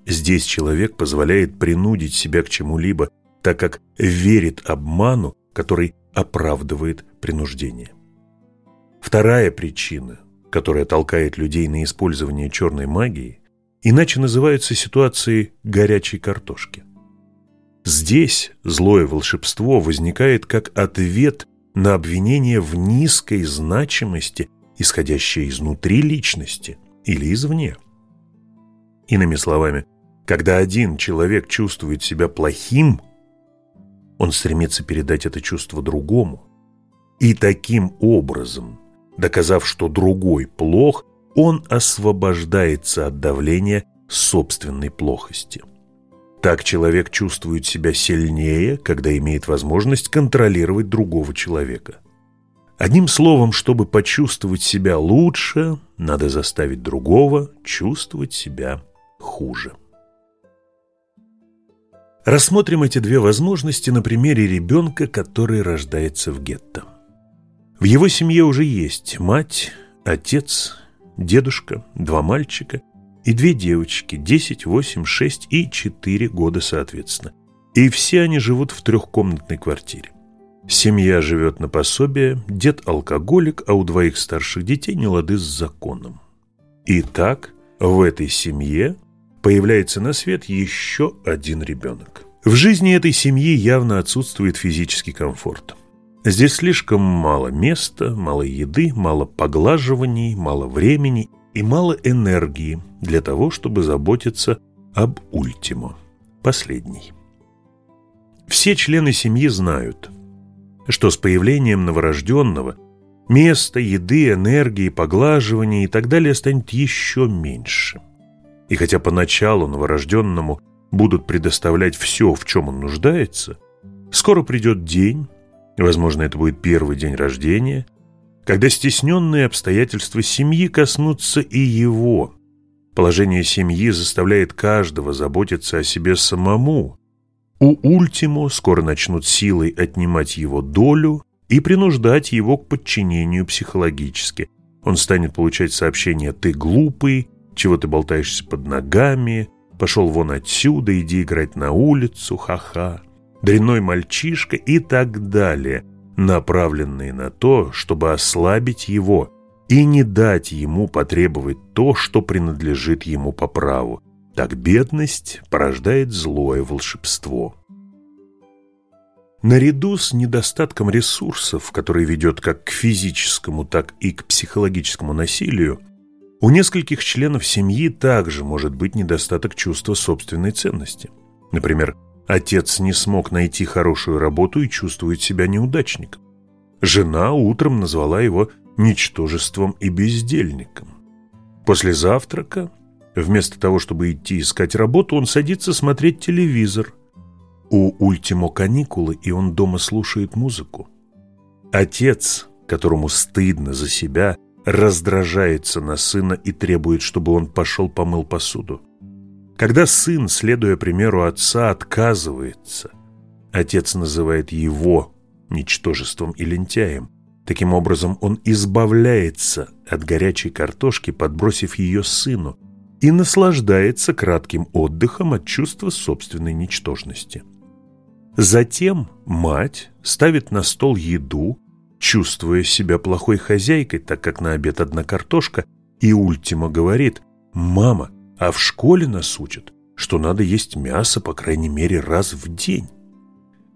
Здесь человек позволяет принудить себя к чему-либо, так как верит обману, который оправдывает принуждение. Вторая причина, которая толкает людей на использование черной магии, иначе называются ситуации горячей картошки. Здесь злое волшебство возникает как ответ на обвинение в низкой значимости исходящее изнутри личности или извне. Иными словами, когда один человек чувствует себя плохим, он стремится передать это чувство другому. И таким образом, доказав, что другой плох, он освобождается от давления собственной плохости. Так человек чувствует себя сильнее, когда имеет возможность контролировать другого человека – Одним словом, чтобы почувствовать себя лучше, надо заставить другого чувствовать себя хуже. Рассмотрим эти две возможности на примере ребенка, который рождается в гетто. В его семье уже есть мать, отец, дедушка, два мальчика и две девочки, 10, 8, 6 и 4 года соответственно. И все они живут в трехкомнатной квартире. Семья живет на пособие, дед алкоголик, а у двоих старших детей не лады с законом. И так в этой семье появляется на свет еще один ребенок. В жизни этой семьи явно отсутствует физический комфорт. Здесь слишком мало места, мало еды, мало поглаживаний, мало времени и мало энергии для того, чтобы заботиться об ультимо, последней. Все члены семьи знают, что с появлением новорожденного места, еды, энергии, поглаживания и так далее станет еще меньше. И хотя поначалу новорожденному будут предоставлять все, в чем он нуждается, скоро придет день, возможно, это будет первый день рождения, когда стесненные обстоятельства семьи коснутся и его. Положение семьи заставляет каждого заботиться о себе самому. У Ультимо скоро начнут силой отнимать его долю и принуждать его к подчинению психологически. Он станет получать сообщения «ты глупый», «чего ты болтаешься под ногами», «пошел вон отсюда, иди играть на улицу, ха-ха», «дрянной мальчишка» и так далее, направленные на то, чтобы ослабить его и не дать ему потребовать то, что принадлежит ему по праву. Так бедность порождает злое волшебство. Наряду с недостатком ресурсов, который ведет как к физическому, так и к психологическому насилию, у нескольких членов семьи также может быть недостаток чувства собственной ценности. Например, отец не смог найти хорошую работу и чувствует себя неудачником. Жена утром назвала его ничтожеством и бездельником. После завтрака, вместо того, чтобы идти искать работу, он садится смотреть телевизор. У Ультимо каникулы, и он дома слушает музыку. Отец, которому стыдно за себя, раздражается на сына и требует, чтобы он пошел помыл посуду. Когда сын, следуя примеру отца, отказывается, отец называет его ничтожеством и лентяем. Таким образом, он избавляется от горячей картошки, подбросив ее сыну, и наслаждается кратким отдыхом от чувства собственной ничтожности. Затем мать ставит на стол еду, чувствуя себя плохой хозяйкой, так как на обед одна картошка, и Ультима говорит «Мама, а в школе нас учат, что надо есть мясо по крайней мере раз в день».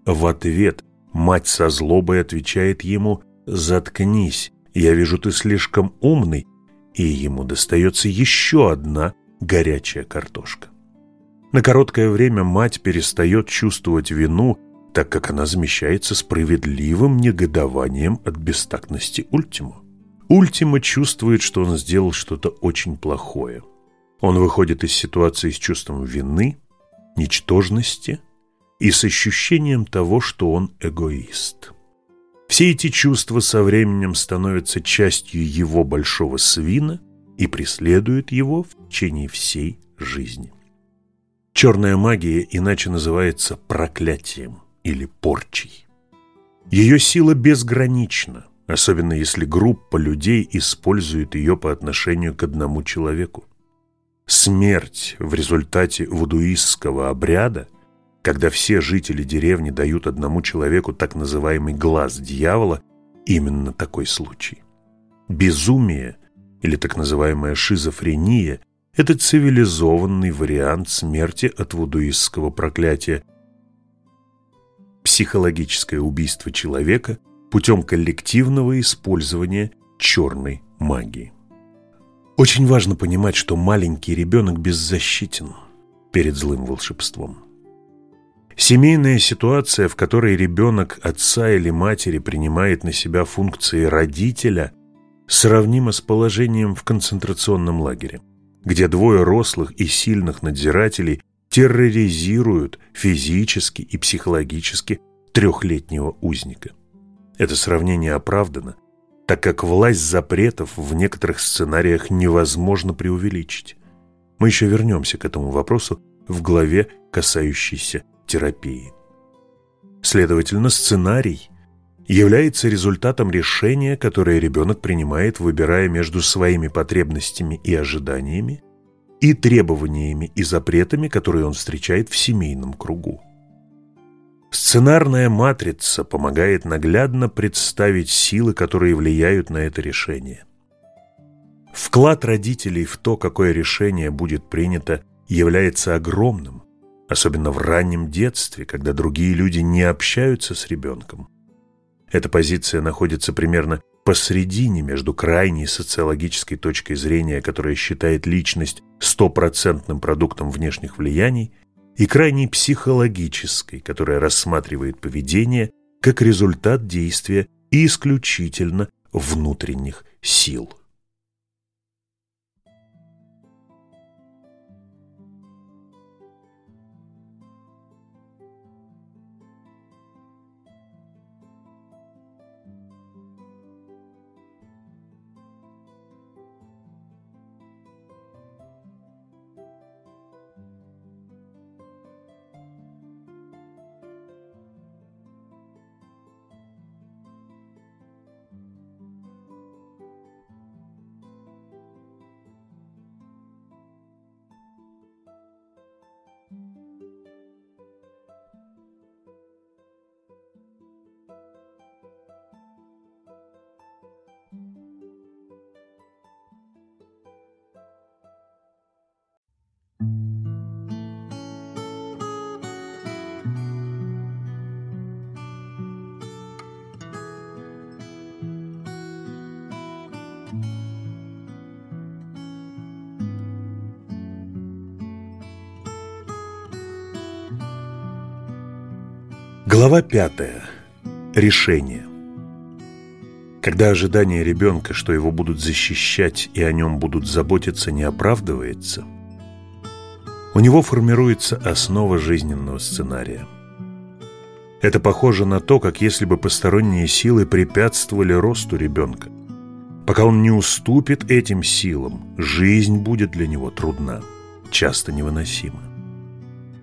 В ответ мать со злобой отвечает ему «Заткнись, я вижу, ты слишком умный», и ему достается еще одна горячая картошка. На короткое время мать перестает чувствовать вину, так как она замещается справедливым негодованием от бестактности Ультима. Ультима чувствует, что он сделал что-то очень плохое. Он выходит из ситуации с чувством вины, ничтожности и с ощущением того, что он эгоист. Все эти чувства со временем становятся частью его большого свина и преследуют его в течение всей жизни. Черная магия иначе называется проклятием или порчей. Ее сила безгранична, особенно если группа людей использует ее по отношению к одному человеку. Смерть в результате вудуистского обряда когда все жители деревни дают одному человеку так называемый глаз дьявола, именно такой случай. Безумие или так называемая шизофрения – это цивилизованный вариант смерти от вудуистского проклятия. Психологическое убийство человека путем коллективного использования черной магии. Очень важно понимать, что маленький ребенок беззащитен перед злым волшебством. Семейная ситуация, в которой ребенок отца или матери принимает на себя функции родителя, сравнима с положением в концентрационном лагере, где двое рослых и сильных надзирателей терроризируют физически и психологически трехлетнего узника. Это сравнение оправдано, так как власть запретов в некоторых сценариях невозможно преувеличить. Мы еще вернемся к этому вопросу в главе, касающейся терапии. Следовательно, сценарий является результатом решения, которое ребенок принимает, выбирая между своими потребностями и ожиданиями и требованиями и запретами, которые он встречает в семейном кругу. Сценарная матрица помогает наглядно представить силы, которые влияют на это решение. Вклад родителей в то, какое решение будет принято, является огромным, особенно в раннем детстве, когда другие люди не общаются с ребенком. Эта позиция находится примерно посредине между крайней социологической точкой зрения, которая считает личность стопроцентным продуктом внешних влияний, и крайней психологической, которая рассматривает поведение как результат действия исключительно внутренних сил. Глава пятая. Решение. Когда ожидание ребенка, что его будут защищать и о нем будут заботиться, не оправдывается, у него формируется основа жизненного сценария. Это похоже на то, как если бы посторонние силы препятствовали росту ребенка. Пока он не уступит этим силам, жизнь будет для него трудна, часто невыносима.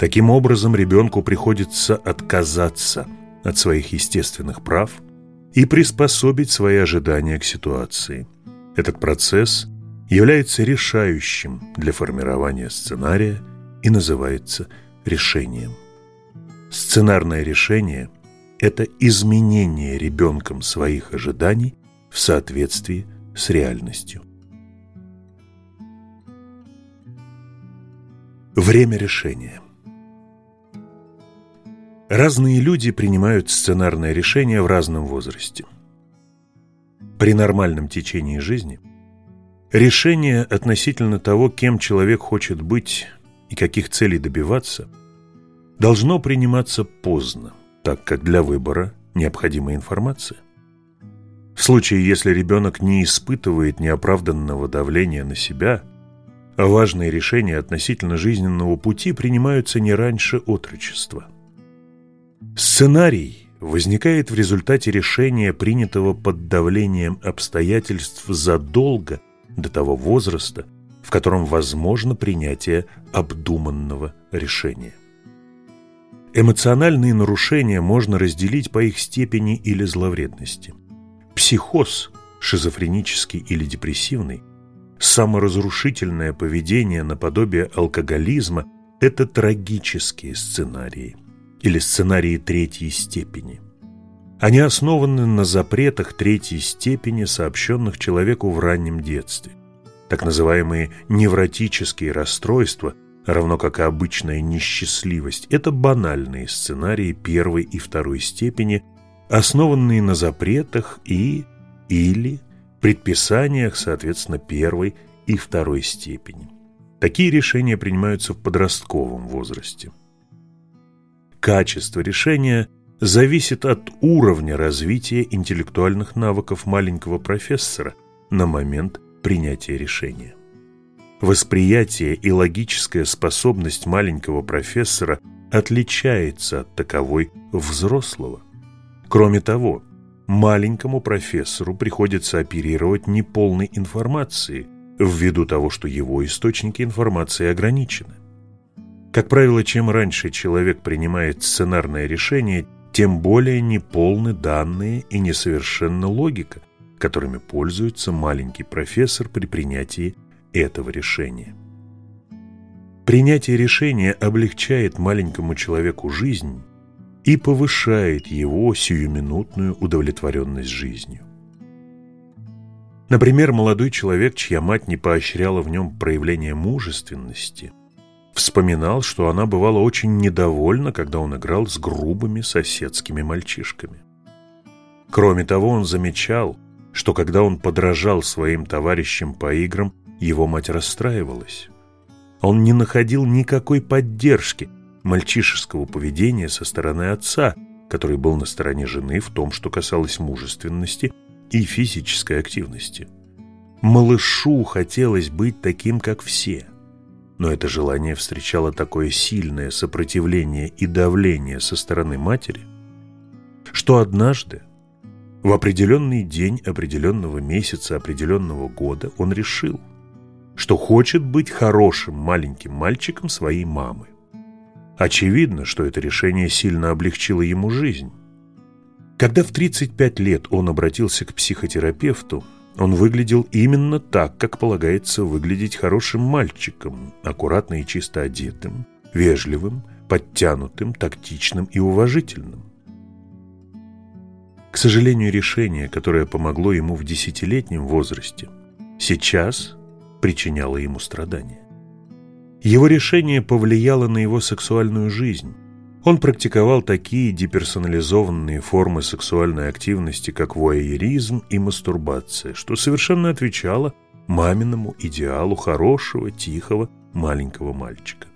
Таким образом, ребенку приходится отказаться от своих естественных прав и приспособить свои ожидания к ситуации. Этот процесс является решающим для формирования сценария и называется решением. Сценарное решение – это изменение ребенком своих ожиданий в соответствии с реальностью. Время решения – Разные люди принимают сценарное решение в разном возрасте. При нормальном течении жизни решение относительно того, кем человек хочет быть и каких целей добиваться, должно приниматься поздно, так как для выбора необходима информация. В случае, если ребенок не испытывает неоправданного давления на себя, важные решения относительно жизненного пути принимаются не раньше отрочества – Сценарий возникает в результате решения, принятого под давлением обстоятельств задолго до того возраста, в котором возможно принятие обдуманного решения. Эмоциональные нарушения можно разделить по их степени или зловредности. Психоз, шизофренический или депрессивный, саморазрушительное поведение наподобие алкоголизма – это трагические сценарии – или сценарии третьей степени. Они основаны на запретах третьей степени, сообщенных человеку в раннем детстве. Так называемые невротические расстройства, равно как и обычная несчастливость, это банальные сценарии первой и второй степени, основанные на запретах и или предписаниях, соответственно, первой и второй степени. Такие решения принимаются в подростковом возрасте. Качество решения зависит от уровня развития интеллектуальных навыков маленького профессора на момент принятия решения. Восприятие и логическая способность маленького профессора отличается от таковой взрослого. Кроме того, маленькому профессору приходится оперировать неполной информацией ввиду того, что его источники информации ограничены. Как правило, чем раньше человек принимает сценарное решение, тем более неполны данные и несовершенна логика, которыми пользуется маленький профессор при принятии этого решения. Принятие решения облегчает маленькому человеку жизнь и повышает его сиюминутную удовлетворенность жизнью. Например, молодой человек, чья мать не поощряла в нем проявление мужественности, вспоминал, что она бывала очень недовольна, когда он играл с грубыми соседскими мальчишками. Кроме того, он замечал, что когда он подражал своим товарищам по играм, его мать расстраивалась. Он не находил никакой поддержки мальчишеского поведения со стороны отца, который был на стороне жены в том, что касалось мужественности и физической активности. Малышу хотелось быть таким, как все. Но это желание встречало такое сильное сопротивление и давление со стороны матери, что однажды, в определенный день определенного месяца определенного года, он решил, что хочет быть хорошим маленьким мальчиком своей мамы. Очевидно, что это решение сильно облегчило ему жизнь. Когда в 35 лет он обратился к психотерапевту, он выглядел именно так, как полагается выглядеть хорошим мальчиком, аккуратно и чисто одетым, вежливым, подтянутым, тактичным и уважительным. К сожалению, решение, которое помогло ему в десятилетнем возрасте, сейчас причиняло ему страдания. Его решение повлияло на его сексуальную жизнь, он практиковал такие деперсонализованные формы сексуальной активности, как вуайеризм и мастурбация, что совершенно отвечало маминому идеалу хорошего, тихого, маленького мальчика.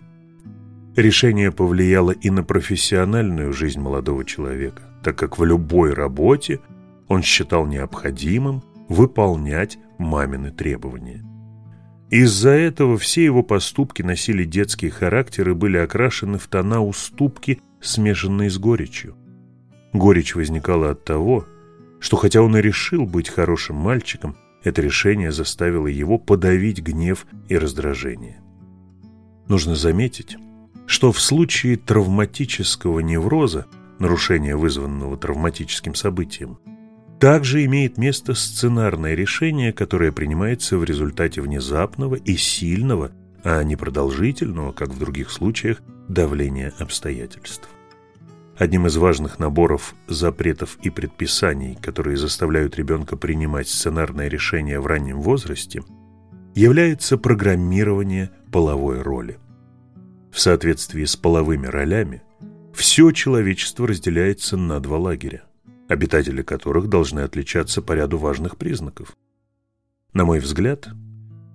Решение повлияло и на профессиональную жизнь молодого человека, так как в любой работе он считал необходимым выполнять мамины требования. Из-за этого все его поступки носили детский характер и были окрашены в тона уступки, смешанные с горечью. Горечь возникала от того, что хотя он и решил быть хорошим мальчиком, это решение заставило его подавить гнев и раздражение. Нужно заметить, что в случае травматического невроза, нарушения, вызванного травматическим событием, также имеет место сценарное решение, которое принимается в результате внезапного и сильного, а не продолжительного, как в других случаях, давления обстоятельств. Одним из важных наборов запретов и предписаний, которые заставляют ребенка принимать сценарное решение в раннем возрасте, является программирование половой роли. В соответствии с половыми ролями все человечество разделяется на два лагеря обитатели которых должны отличаться по ряду важных признаков. На мой взгляд,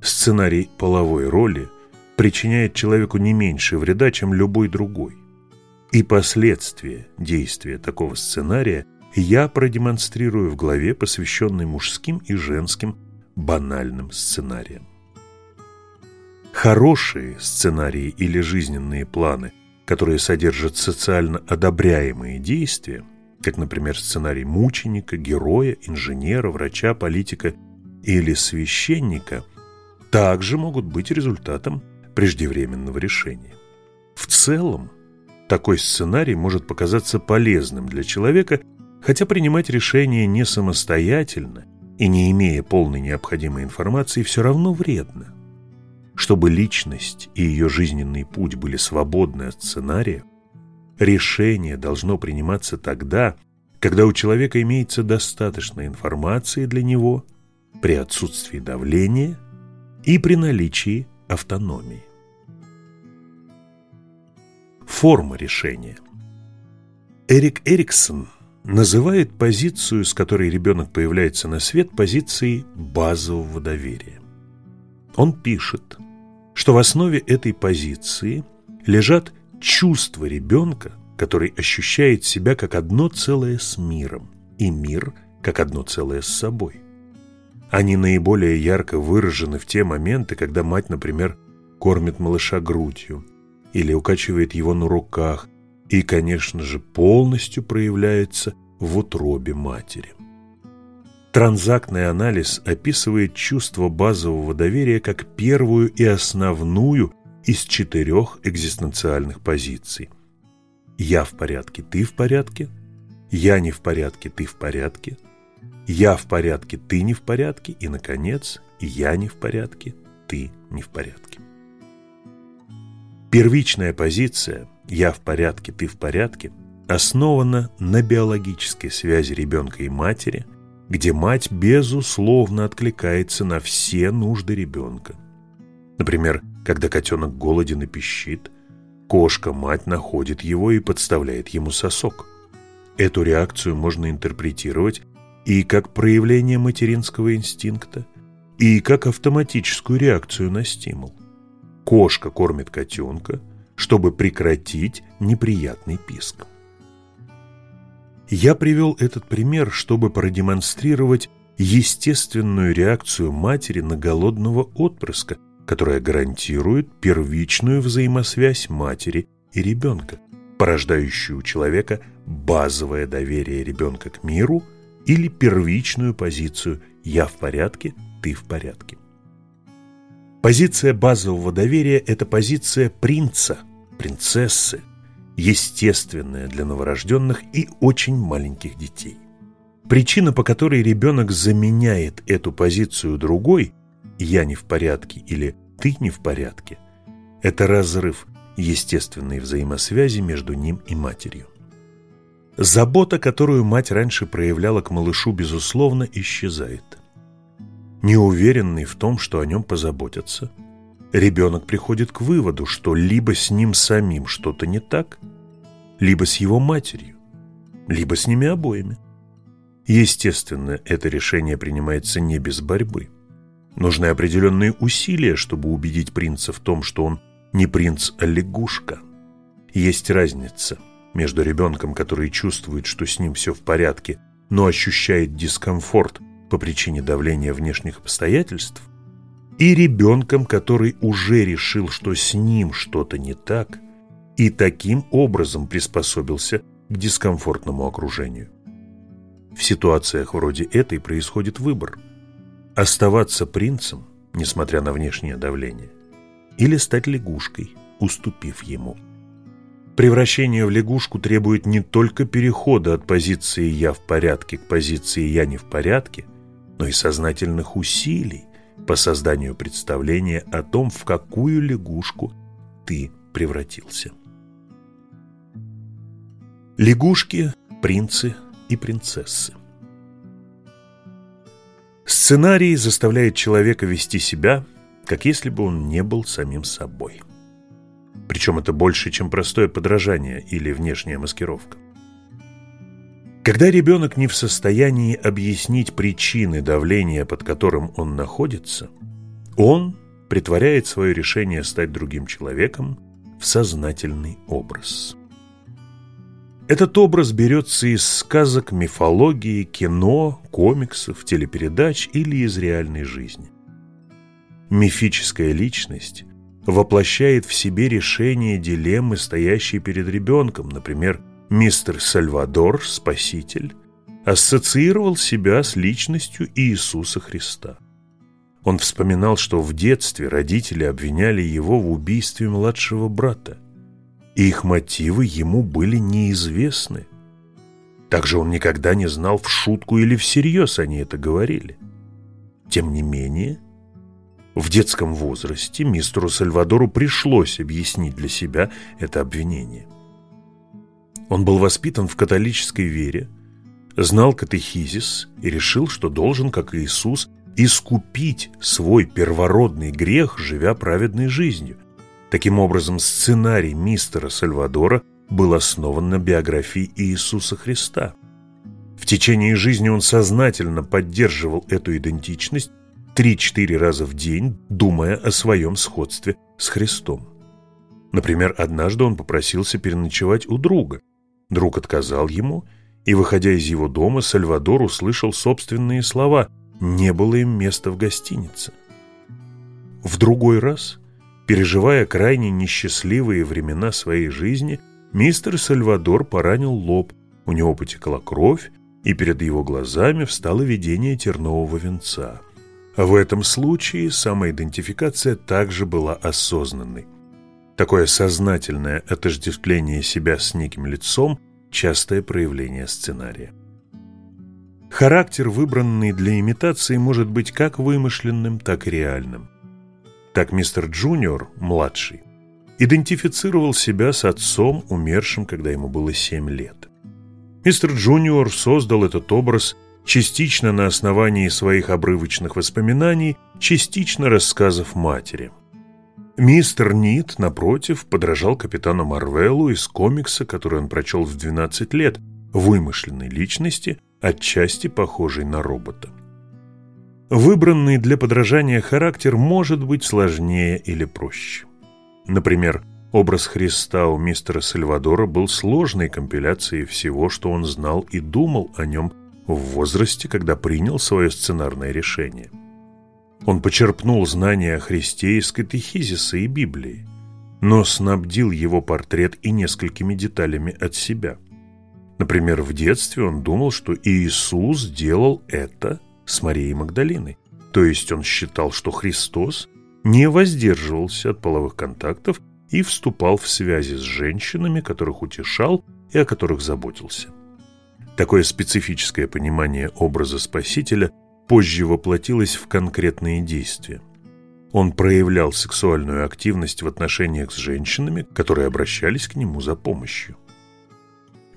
сценарий половой роли причиняет человеку не меньше вреда, чем любой другой. И последствия действия такого сценария я продемонстрирую в главе, посвященной мужским и женским банальным сценариям. Хорошие сценарии или жизненные планы, которые содержат социально одобряемые действия – как, например, сценарий мученика, героя, инженера, врача, политика или священника, также могут быть результатом преждевременного решения. В целом, такой сценарий может показаться полезным для человека, хотя принимать решение не самостоятельно и не имея полной необходимой информации все равно вредно. Чтобы личность и ее жизненный путь были свободны от сценария, Решение должно приниматься тогда, когда у человека имеется достаточно информации для него при отсутствии давления и при наличии автономии. Форма решения. Эрик Эриксон называет позицию, с которой ребенок появляется на свет, позицией базового доверия. Он пишет, что в основе этой позиции лежат чувство ребенка, который ощущает себя как одно целое с миром, и мир как одно целое с собой. Они наиболее ярко выражены в те моменты, когда мать, например, кормит малыша грудью или укачивает его на руках и, конечно же, полностью проявляется в утробе матери. Транзактный анализ описывает чувство базового доверия как первую и основную из четырех экзистенциальных позиций. Я в порядке, ты в порядке, я не в порядке, ты в порядке, я в порядке, ты не в порядке, и, наконец, я не в порядке, ты не в порядке. Первичная позиция «я в порядке, ты в порядке» основана на биологической связи ребенка и матери где мать безусловно откликается на все нужды ребенка. Например, когда котенок голоден и пищит, кошка-мать находит его и подставляет ему сосок. Эту реакцию можно интерпретировать и как проявление материнского инстинкта, и как автоматическую реакцию на стимул. Кошка кормит котенка, чтобы прекратить неприятный писк. Я привел этот пример, чтобы продемонстрировать естественную реакцию матери на голодного отпрыска, которая гарантирует первичную взаимосвязь матери и ребенка, порождающую у человека базовое доверие ребенка к миру или первичную позицию «я в порядке, ты в порядке». Позиция базового доверия – это позиция принца, принцессы, естественная для новорожденных и очень маленьких детей. Причина, по которой ребенок заменяет эту позицию другой «я не в порядке» или «ты не в порядке» – это разрыв естественной взаимосвязи между ним и матерью. Забота, которую мать раньше проявляла к малышу, безусловно, исчезает. Неуверенный в том, что о нем позаботятся – ребенок приходит к выводу, что либо с ним самим что-то не так, либо с его матерью, либо с ними обоими. Естественно, это решение принимается не без борьбы. Нужны определенные усилия, чтобы убедить принца в том, что он не принц, а лягушка. Есть разница между ребенком, который чувствует, что с ним все в порядке, но ощущает дискомфорт по причине давления внешних обстоятельств, и ребенком, который уже решил, что с ним что-то не так, и таким образом приспособился к дискомфортному окружению. В ситуациях вроде этой происходит выбор – оставаться принцем, несмотря на внешнее давление, или стать лягушкой, уступив ему. Превращение в лягушку требует не только перехода от позиции «я в порядке» к позиции «я не в порядке», но и сознательных усилий, по созданию представления о том, в какую лягушку ты превратился. Лягушки, принцы и принцессы Сценарий заставляет человека вести себя, как если бы он не был самим собой. Причем это больше, чем простое подражание или внешняя маскировка. Когда ребенок не в состоянии объяснить причины давления, под которым он находится, он притворяет свое решение стать другим человеком в сознательный образ. Этот образ берется из сказок, мифологии, кино, комиксов, телепередач или из реальной жизни. Мифическая личность воплощает в себе решение дилеммы, стоящей перед ребенком, например, мистер Сальвадор, Спаситель, ассоциировал себя с личностью Иисуса Христа. Он вспоминал, что в детстве родители обвиняли его в убийстве младшего брата, и их мотивы ему были неизвестны. Также он никогда не знал, в шутку или всерьез они это говорили. Тем не менее, в детском возрасте мистеру Сальвадору пришлось объяснить для себя это обвинение – он был воспитан в католической вере, знал катехизис и решил, что должен, как Иисус, искупить свой первородный грех, живя праведной жизнью. Таким образом, сценарий мистера Сальвадора был основан на биографии Иисуса Христа. В течение жизни он сознательно поддерживал эту идентичность 3-4 раза в день, думая о своем сходстве с Христом. Например, однажды он попросился переночевать у друга, Друг отказал ему, и, выходя из его дома, Сальвадор услышал собственные слова «Не было им места в гостинице». В другой раз, переживая крайне несчастливые времена своей жизни, мистер Сальвадор поранил лоб, у него потекла кровь, и перед его глазами встало видение тернового венца. В этом случае самоидентификация также была осознанной. Такое сознательное отождествление себя с неким лицом – частое проявление сценария. Характер, выбранный для имитации, может быть как вымышленным, так и реальным. Так мистер Джуниор, младший, идентифицировал себя с отцом, умершим, когда ему было 7 лет. Мистер Джуниор создал этот образ частично на основании своих обрывочных воспоминаний, частично рассказов матери. Мистер Нит, напротив, подражал капитану Марвеллу из комикса, который он прочел в 12 лет, вымышленной личности, отчасти похожей на робота. Выбранный для подражания характер может быть сложнее или проще. Например, образ Христа у мистера Сальвадора был сложной компиляцией всего, что он знал и думал о нем в возрасте, когда принял свое сценарное решение. Он почерпнул знания о Христе из катехизиса и Библии, но снабдил его портрет и несколькими деталями от себя. Например, в детстве он думал, что Иисус делал это с Марией Магдалиной, то есть он считал, что Христос не воздерживался от половых контактов и вступал в связи с женщинами, которых утешал и о которых заботился. Такое специфическое понимание образа Спасителя позже воплотилось в конкретные действия. Он проявлял сексуальную активность в отношениях с женщинами, которые обращались к нему за помощью.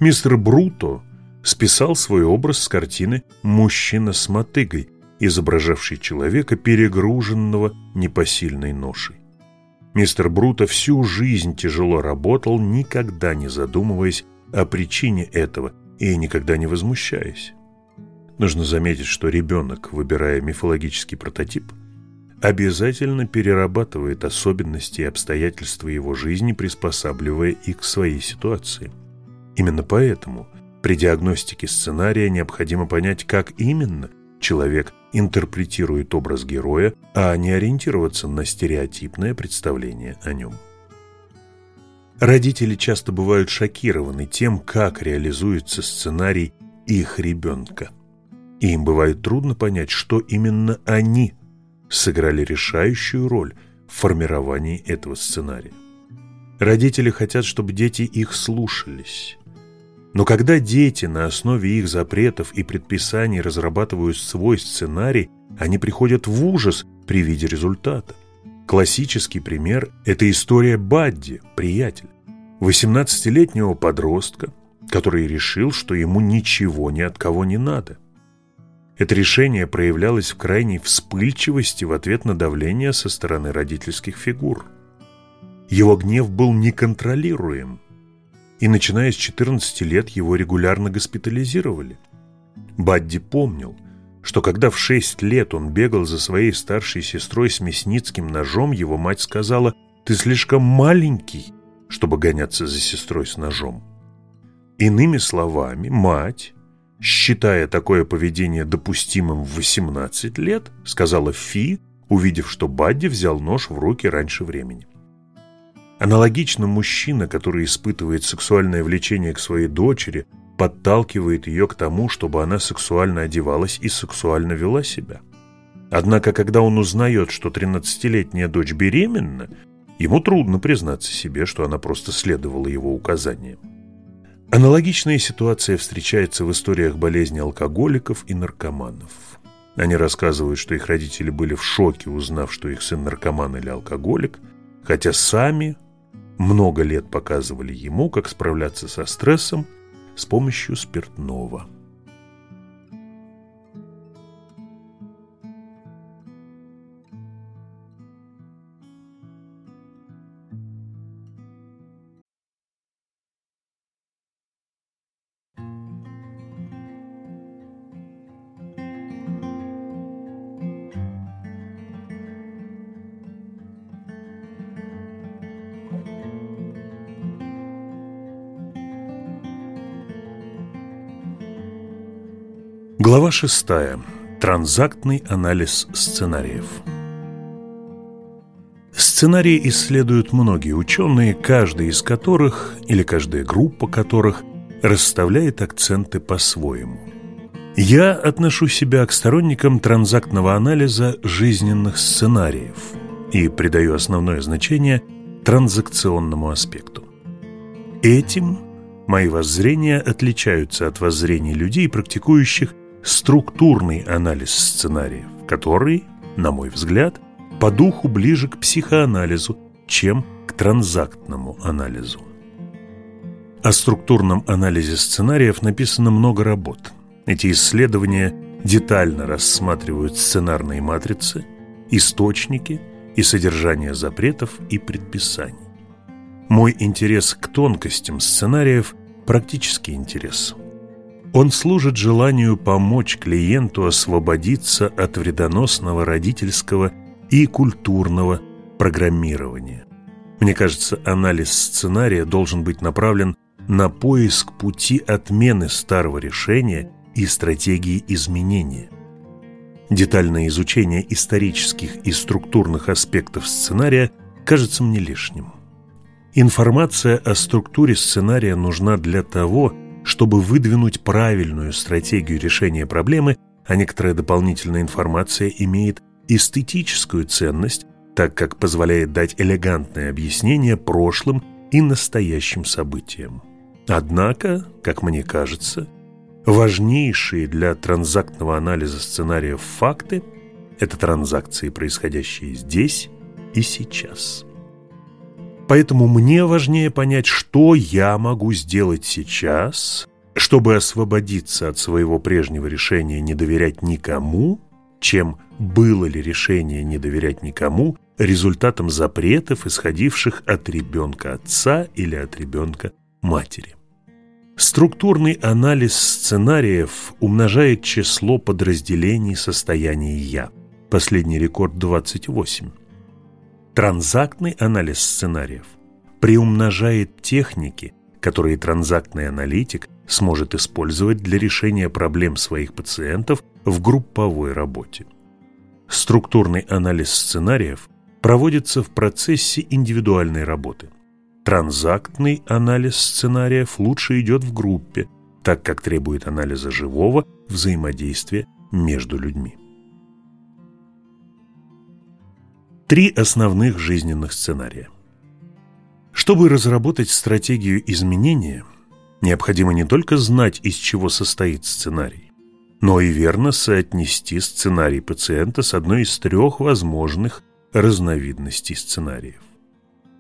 Мистер Бруто списал свой образ с картины «Мужчина с мотыгой», изображавший человека, перегруженного непосильной ношей. Мистер Бруто всю жизнь тяжело работал, никогда не задумываясь о причине этого и никогда не возмущаясь. Нужно заметить, что ребенок, выбирая мифологический прототип, обязательно перерабатывает особенности и обстоятельства его жизни, приспосабливая их к своей ситуации. Именно поэтому при диагностике сценария необходимо понять, как именно человек интерпретирует образ героя, а не ориентироваться на стереотипное представление о нем. Родители часто бывают шокированы тем, как реализуется сценарий их ребенка. И им бывает трудно понять, что именно они сыграли решающую роль в формировании этого сценария. Родители хотят, чтобы дети их слушались, но когда дети на основе их запретов и предписаний разрабатывают свой сценарий, они приходят в ужас при виде результата. Классический пример – это история Бадди, приятель, 18-летнего подростка, который решил, что ему ничего ни от кого не надо. Это решение проявлялось в крайней вспыльчивости в ответ на давление со стороны родительских фигур. Его гнев был неконтролируем – и начиная с 14 лет его регулярно госпитализировали. Бадди помнил, что когда в 6 лет он бегал за своей старшей сестрой с мясницким ножом, его мать сказала «Ты слишком маленький, чтобы гоняться за сестрой с ножом». Иными словами, мать, считая такое поведение допустимым в 18 лет, сказала Фи, увидев, что Бадди взял нож в руки раньше времени. Аналогично мужчина, который испытывает сексуальное влечение к своей дочери, подталкивает ее к тому, чтобы она сексуально одевалась и сексуально вела себя. Однако, когда он узнает, что 13-летняя дочь беременна, ему трудно признаться себе, что она просто следовала его указаниям. Аналогичная ситуация встречается в историях болезни алкоголиков и наркоманов. Они рассказывают, что их родители были в шоке, узнав, что их сын наркоман или алкоголик, хотя сами много лет показывали ему, как справляться со стрессом с помощью спиртного. Глава 6. Транзактный анализ сценариев. Сценарии исследуют многие ученые, каждый из которых, или каждая группа которых, расставляет акценты по-своему. Я отношу себя к сторонникам транзактного анализа жизненных сценариев и придаю основное значение транзакционному аспекту. Этим мои воззрения отличаются от воззрений людей, практикующих структурный анализ сценариев, который, на мой взгляд, по духу ближе к психоанализу, чем к транзактному анализу. О структурном анализе сценариев написано много работ. Эти исследования детально рассматривают сценарные матрицы, источники и содержание запретов и предписаний. Мой интерес к тонкостям сценариев – практический интерес. Он служит желанию помочь клиенту освободиться от вредоносного родительского и культурного программирования. Мне кажется, анализ сценария должен быть направлен на поиск пути отмены старого решения и стратегии изменения. Детальное изучение исторических и структурных аспектов сценария кажется мне лишним. Информация о структуре сценария нужна для того, чтобы выдвинуть правильную стратегию решения проблемы, а некоторая дополнительная информация имеет эстетическую ценность, так как позволяет дать элегантное объяснение прошлым и настоящим событиям. Однако, как мне кажется, важнейшие для транзактного анализа сценариев факты – это транзакции, происходящие здесь и сейчас. Поэтому мне важнее понять, что я могу сделать сейчас, чтобы освободиться от своего прежнего решения не доверять никому, чем было ли решение не доверять никому результатом запретов, исходивших от ребенка отца или от ребенка матери. Структурный анализ сценариев умножает число подразделений состояния «я». Последний рекорд 28. Транзактный анализ сценариев приумножает техники, которые транзактный аналитик сможет использовать для решения проблем своих пациентов в групповой работе. Структурный анализ сценариев проводится в процессе индивидуальной работы – Транзактный анализ сценариев лучше идет в группе, так как требует анализа живого взаимодействия между людьми. Три основных жизненных сценария. Чтобы разработать стратегию изменения, необходимо не только знать, из чего состоит сценарий, но и верно соотнести сценарий пациента с одной из трех возможных разновидностей сценариев.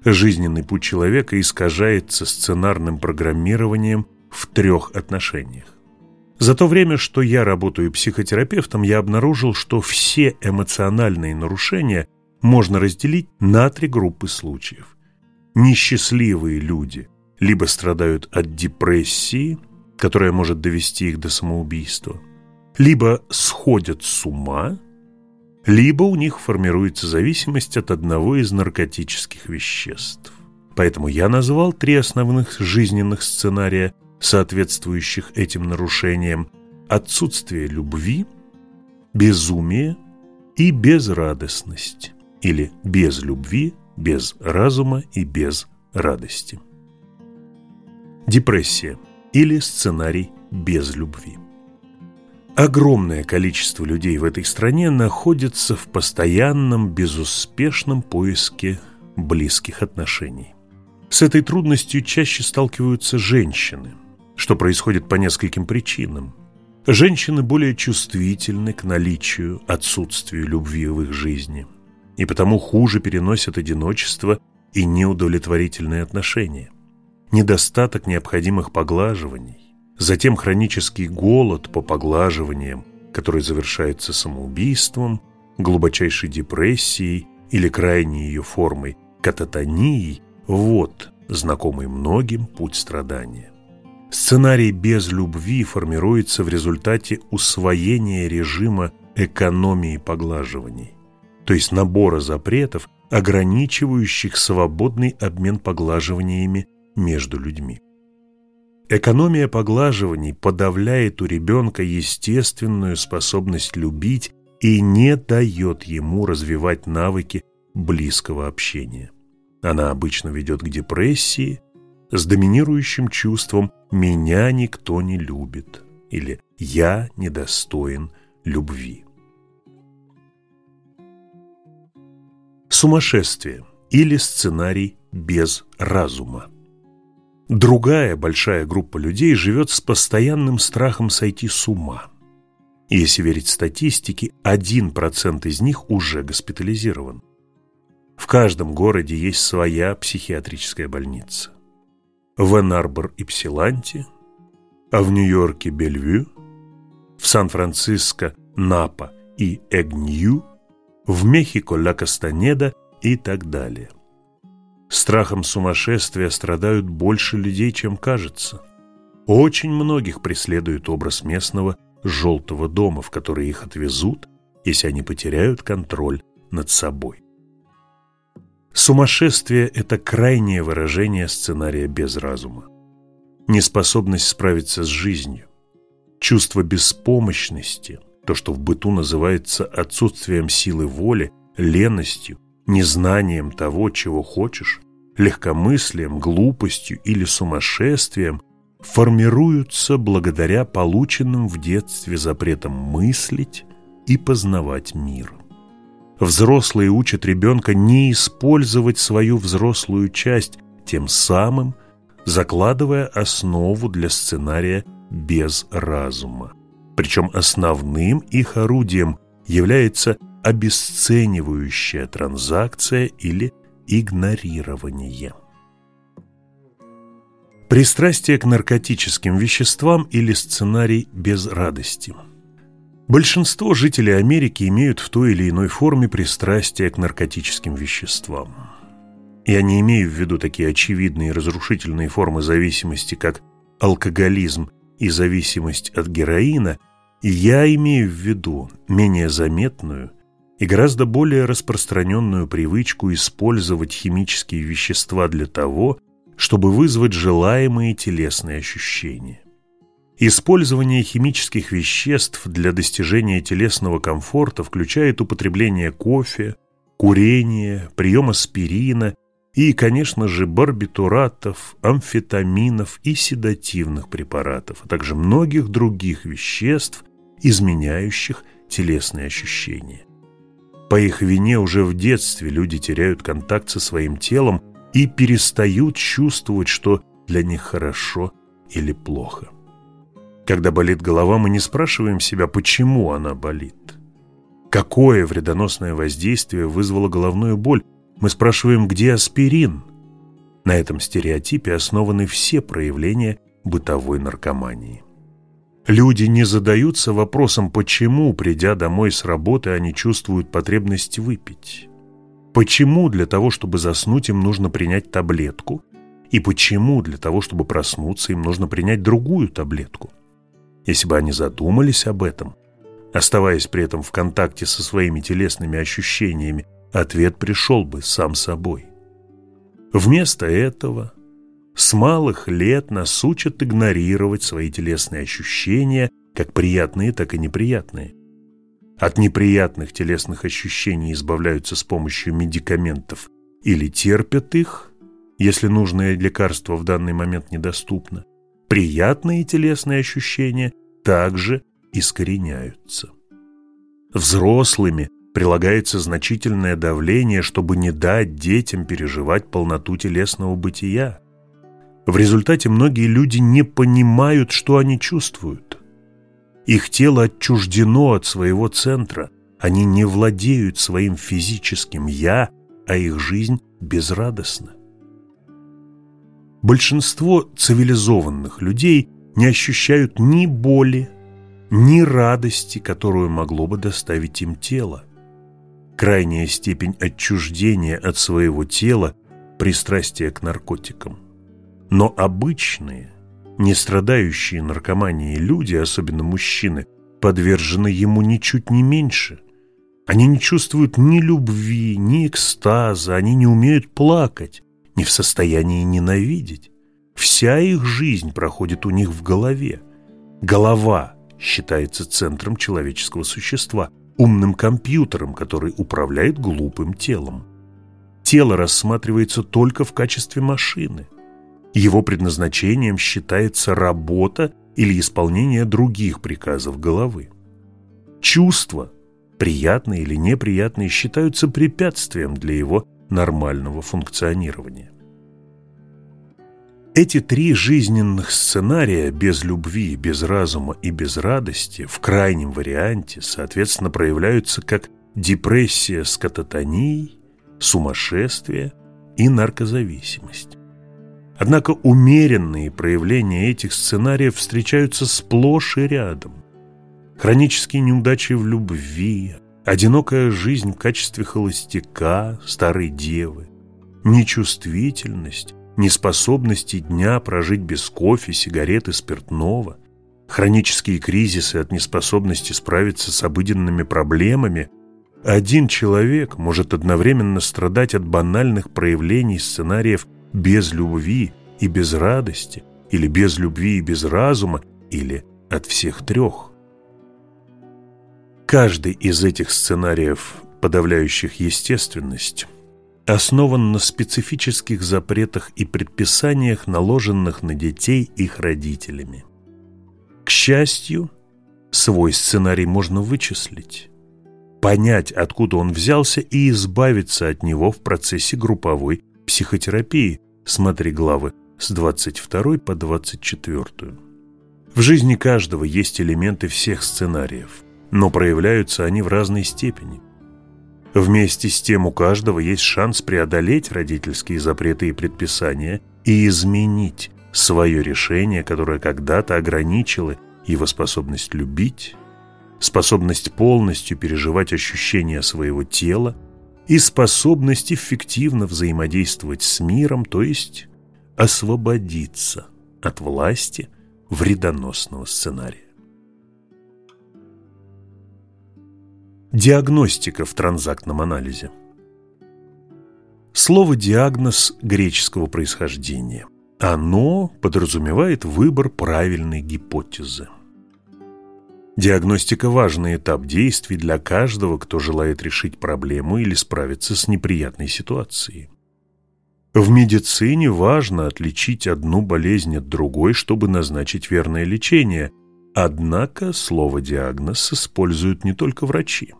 Жизненный путь человека искажается сценарным программированием в трех отношениях. За то время, что я работаю психотерапевтом, я обнаружил, что все эмоциональные нарушения можно разделить на три группы случаев. Несчастливые люди либо страдают от депрессии, которая может довести их до самоубийства, либо сходят с ума – либо у них формируется зависимость от одного из наркотических веществ. Поэтому я назвал три основных жизненных сценария, соответствующих этим нарушениям – отсутствие любви, безумие и безрадостность, или без любви, без разума и без радости. Депрессия или сценарий без любви. Огромное количество людей в этой стране находится в постоянном безуспешном поиске близких отношений. С этой трудностью чаще сталкиваются женщины, что происходит по нескольким причинам. Женщины более чувствительны к наличию, отсутствию любви в их жизни, и потому хуже переносят одиночество и неудовлетворительные отношения. Недостаток необходимых поглаживаний, затем хронический голод по поглаживаниям, который завершается самоубийством, глубочайшей депрессией или крайней ее формой кататонией – вот знакомый многим путь страдания. Сценарий без любви формируется в результате усвоения режима экономии поглаживаний, то есть набора запретов, ограничивающих свободный обмен поглаживаниями между людьми. Экономия поглаживаний подавляет у ребенка естественную способность любить и не дает ему развивать навыки близкого общения. Она обычно ведет к депрессии с доминирующим чувством «меня никто не любит» или «я недостоин любви». Сумасшествие или сценарий без разума. Другая большая группа людей живет с постоянным страхом сойти с ума. Если верить статистике, 1% из них уже госпитализирован. В каждом городе есть своя психиатрическая больница. В Энарбор и Псиланте, а в Нью-Йорке Бельвю, в Сан-Франциско Напа и Эгнью, в Мехико Ла Кастанеда и так далее. Страхом сумасшествия страдают больше людей, чем кажется. Очень многих преследует образ местного желтого дома, в который их отвезут, если они потеряют контроль над собой. Сумасшествие – это крайнее выражение сценария без разума. Неспособность справиться с жизнью, чувство беспомощности, то, что в быту называется отсутствием силы воли, леностью, незнанием того, чего хочешь, легкомыслием, глупостью или сумасшествием, формируются благодаря полученным в детстве запретам мыслить и познавать мир. Взрослые учат ребенка не использовать свою взрослую часть, тем самым закладывая основу для сценария без разума. Причем основным их орудием является обесценивающая транзакция или игнорирование. Пристрастие к наркотическим веществам или сценарий без радости – Большинство жителей Америки имеют в той или иной форме пристрастие к наркотическим веществам. Я не имею в виду такие очевидные разрушительные формы зависимости, как алкоголизм и зависимость от героина, я имею в виду менее заметную и гораздо более распространенную привычку использовать химические вещества для того, чтобы вызвать желаемые телесные ощущения. Использование химических веществ для достижения телесного комфорта включает употребление кофе, курение, прием аспирина и, конечно же, барбитуратов, амфетаминов и седативных препаратов, а также многих других веществ, изменяющих телесные ощущения. По их вине уже в детстве люди теряют контакт со своим телом и перестают чувствовать, что для них хорошо или плохо. Когда болит голова, мы не спрашиваем себя, почему она болит. Какое вредоносное воздействие вызвало головную боль? Мы спрашиваем, где аспирин? На этом стереотипе основаны все проявления бытовой наркомании. Люди не задаются вопросом, почему, придя домой с работы, они чувствуют потребность выпить. Почему для того, чтобы заснуть, им нужно принять таблетку? И почему для того, чтобы проснуться, им нужно принять другую таблетку? Если бы они задумались об этом, оставаясь при этом в контакте со своими телесными ощущениями, ответ пришел бы сам собой. Вместо этого с малых лет нас учат игнорировать свои телесные ощущения, как приятные, так и неприятные. От неприятных телесных ощущений избавляются с помощью медикаментов или терпят их, если нужное лекарство в данный момент недоступно, приятные телесные ощущения также искореняются. Взрослыми прилагается значительное давление, чтобы не дать детям переживать полноту телесного бытия. В результате многие люди не понимают, что они чувствуют. Их тело отчуждено от своего центра, они не владеют своим физическим «я», а их жизнь безрадостна. Большинство цивилизованных людей не ощущают ни боли, ни радости, которую могло бы доставить им тело. Крайняя степень отчуждения от своего тела – пристрастие к наркотикам. Но обычные, не страдающие наркоманией люди, особенно мужчины, подвержены ему ничуть не меньше. Они не чувствуют ни любви, ни экстаза, они не умеют плакать, не в состоянии ненавидеть. Вся их жизнь проходит у них в голове. Голова считается центром человеческого существа, умным компьютером, который управляет глупым телом. Тело рассматривается только в качестве машины. Его предназначением считается работа или исполнение других приказов головы. Чувства, приятные или неприятные, считаются препятствием для его нормального функционирования. Эти три жизненных сценария без любви, без разума и без радости в крайнем варианте, соответственно, проявляются как депрессия с кататонией, сумасшествие и наркозависимость. Однако умеренные проявления этих сценариев встречаются сплошь и рядом. хронические неудачи в любви, одинокая жизнь в качестве холостяка, старой девы, нечувствительность, неспособности дня прожить без кофе, сигарет и спиртного, хронические кризисы от неспособности справиться с обыденными проблемами, один человек может одновременно страдать от банальных проявлений сценариев без любви и без радости, или без любви и без разума, или от всех трех. Каждый из этих сценариев, подавляющих естественность, основан на специфических запретах и предписаниях, наложенных на детей их родителями. К счастью, свой сценарий можно вычислить, понять, откуда он взялся и избавиться от него в процессе групповой психотерапии. Смотри главы с 22 по 24. В жизни каждого есть элементы всех сценариев, но проявляются они в разной степени – Вместе с тем у каждого есть шанс преодолеть родительские запреты и предписания и изменить свое решение, которое когда-то ограничило его способность любить, способность полностью переживать ощущения своего тела и способность эффективно взаимодействовать с миром, то есть освободиться от власти вредоносного сценария. Диагностика в транзактном анализе. Слово «диагноз» греческого происхождения. Оно подразумевает выбор правильной гипотезы. Диагностика – важный этап действий для каждого, кто желает решить проблему или справиться с неприятной ситуацией. В медицине важно отличить одну болезнь от другой, чтобы назначить верное лечение. Однако слово «диагноз» используют не только врачи.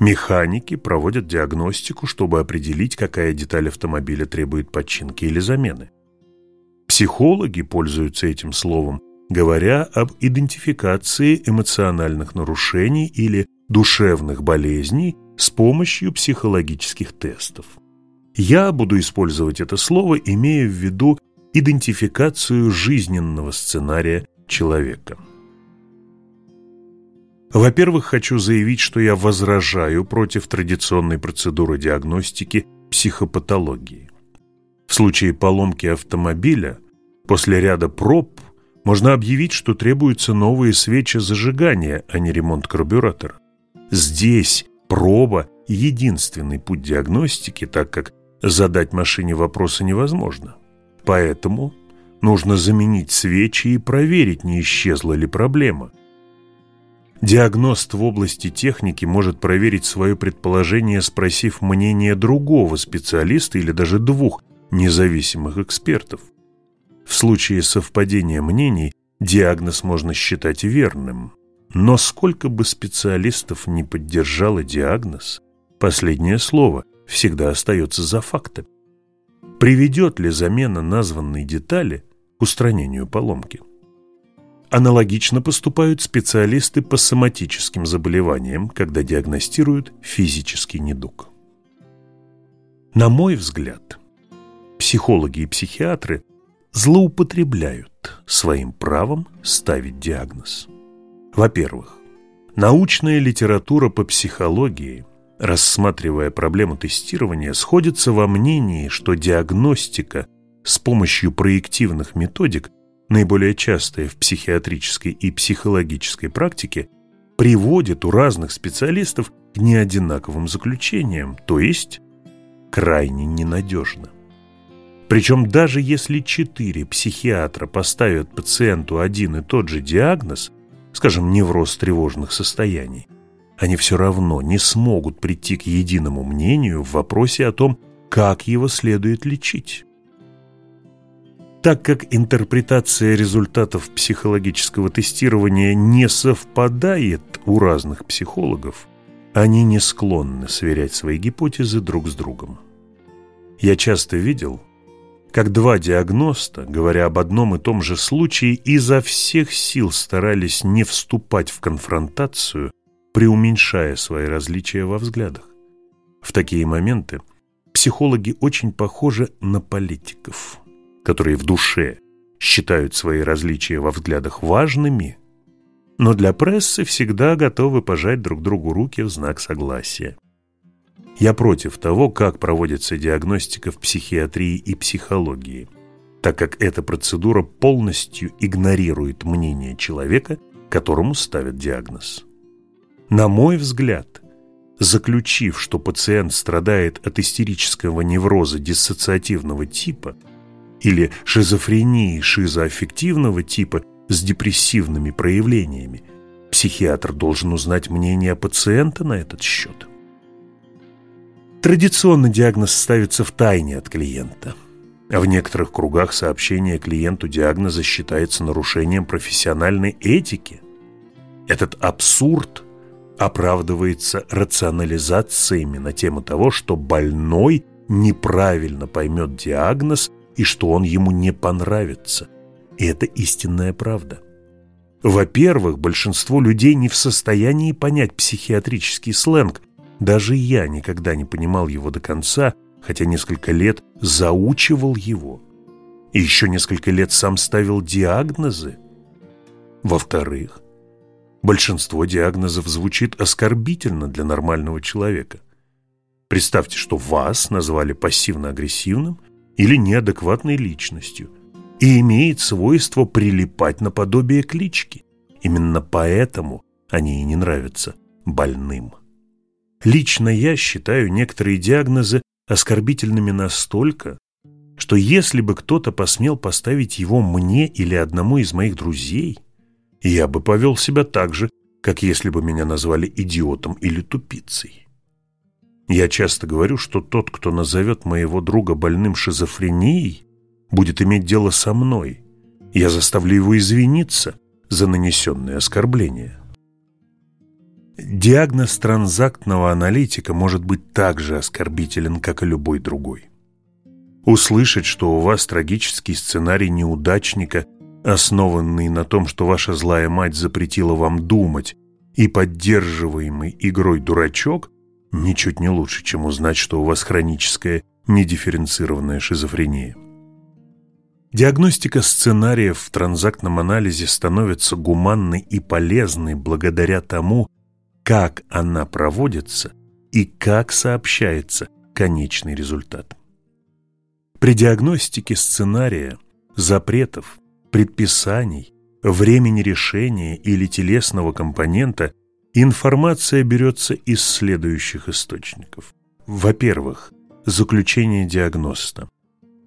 Механики проводят диагностику, чтобы определить, какая деталь автомобиля требует починки или замены. Психологи пользуются этим словом, говоря об идентификации эмоциональных нарушений или душевных болезней с помощью психологических тестов. Я буду использовать это слово, имея в виду идентификацию жизненного сценария человека. Во-первых, хочу заявить, что я возражаю против традиционной процедуры диагностики психопатологии. В случае поломки автомобиля, после ряда проб, можно объявить, что требуются новые свечи зажигания, а не ремонт карбюратора. Здесь проба – единственный путь диагностики, так как задать машине вопросы невозможно. Поэтому нужно заменить свечи и проверить, не исчезла ли проблема – Диагност в области техники может проверить свое предположение, спросив мнение другого специалиста или даже двух независимых экспертов. В случае совпадения мнений диагноз можно считать верным. Но сколько бы специалистов не поддержало диагноз, последнее слово всегда остается за фактом. Приведет ли замена названной детали к устранению поломки? Аналогично поступают специалисты по соматическим заболеваниям, когда диагностируют физический недуг. На мой взгляд, психологи и психиатры злоупотребляют своим правом ставить диагноз. Во-первых, научная литература по психологии, рассматривая проблему тестирования, сходится во мнении, что диагностика с помощью проективных методик – наиболее частое в психиатрической и психологической практике, приводит у разных специалистов к неодинаковым заключениям, то есть крайне ненадежно. Причем даже если четыре психиатра поставят пациенту один и тот же диагноз, скажем, невроз тревожных состояний, они все равно не смогут прийти к единому мнению в вопросе о том, как его следует лечить. Так как интерпретация результатов психологического тестирования не совпадает у разных психологов, они не склонны сверять свои гипотезы друг с другом. Я часто видел, как два диагноста, говоря об одном и том же случае, изо всех сил старались не вступать в конфронтацию, преуменьшая свои различия во взглядах. В такие моменты психологи очень похожи на политиков – которые в душе считают свои различия во взглядах важными, но для прессы всегда готовы пожать друг другу руки в знак согласия. Я против того, как проводится диагностика в психиатрии и психологии, так как эта процедура полностью игнорирует мнение человека, которому ставят диагноз. На мой взгляд, заключив, что пациент страдает от истерического невроза диссоциативного типа или шизофрении шизоаффективного типа с депрессивными проявлениями, психиатр должен узнать мнение пациента на этот счет. Традиционно диагноз ставится в тайне от клиента. А в некоторых кругах сообщение клиенту диагноза считается нарушением профессиональной этики. Этот абсурд оправдывается рационализациями на тему того, что больной неправильно поймет диагноз и что он ему не понравится. И это истинная правда. Во-первых, большинство людей не в состоянии понять психиатрический сленг, даже я никогда не понимал его до конца, хотя несколько лет заучивал его. И еще несколько лет сам ставил диагнозы. Во-вторых, большинство диагнозов звучит оскорбительно для нормального человека. Представьте, что вас назвали пассивно-агрессивным или неадекватной личностью и имеет свойство прилипать наподобие клички. Именно поэтому они и не нравятся больным. Лично я считаю некоторые диагнозы оскорбительными настолько, что если бы кто-то посмел поставить его мне или одному из моих друзей, я бы повел себя так же, как если бы меня назвали идиотом или тупицей. Я часто говорю, что тот, кто назовет моего друга больным шизофренией, будет иметь дело со мной. Я заставлю его извиниться за нанесенные оскорбления. Диагноз транзактного аналитика может быть так же оскорбителен, как и любой другой. Услышать, что у вас трагический сценарий неудачника, основанный на том, что ваша злая мать запретила вам думать, и поддерживаемый игрой дурачок, ничуть не лучше, чем узнать, что у вас хроническая недифференцированная шизофрения. Диагностика сценариев в транзактном анализе становится гуманной и полезной благодаря тому, как она проводится и как сообщается конечный результат. При диагностике сценария, запретов, предписаний, времени решения или телесного компонента информация берется из следующих источников. Во-первых, заключение диагноста.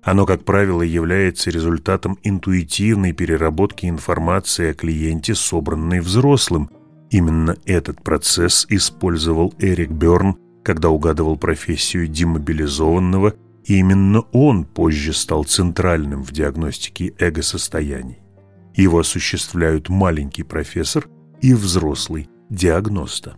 Оно, как правило, является результатом интуитивной переработки информации о клиенте, собранной взрослым – Именно этот процесс использовал Эрик Берн, когда угадывал профессию демобилизованного, и именно он позже стал центральным в диагностике эго-состояний. Его осуществляют маленький профессор и взрослый диагноста.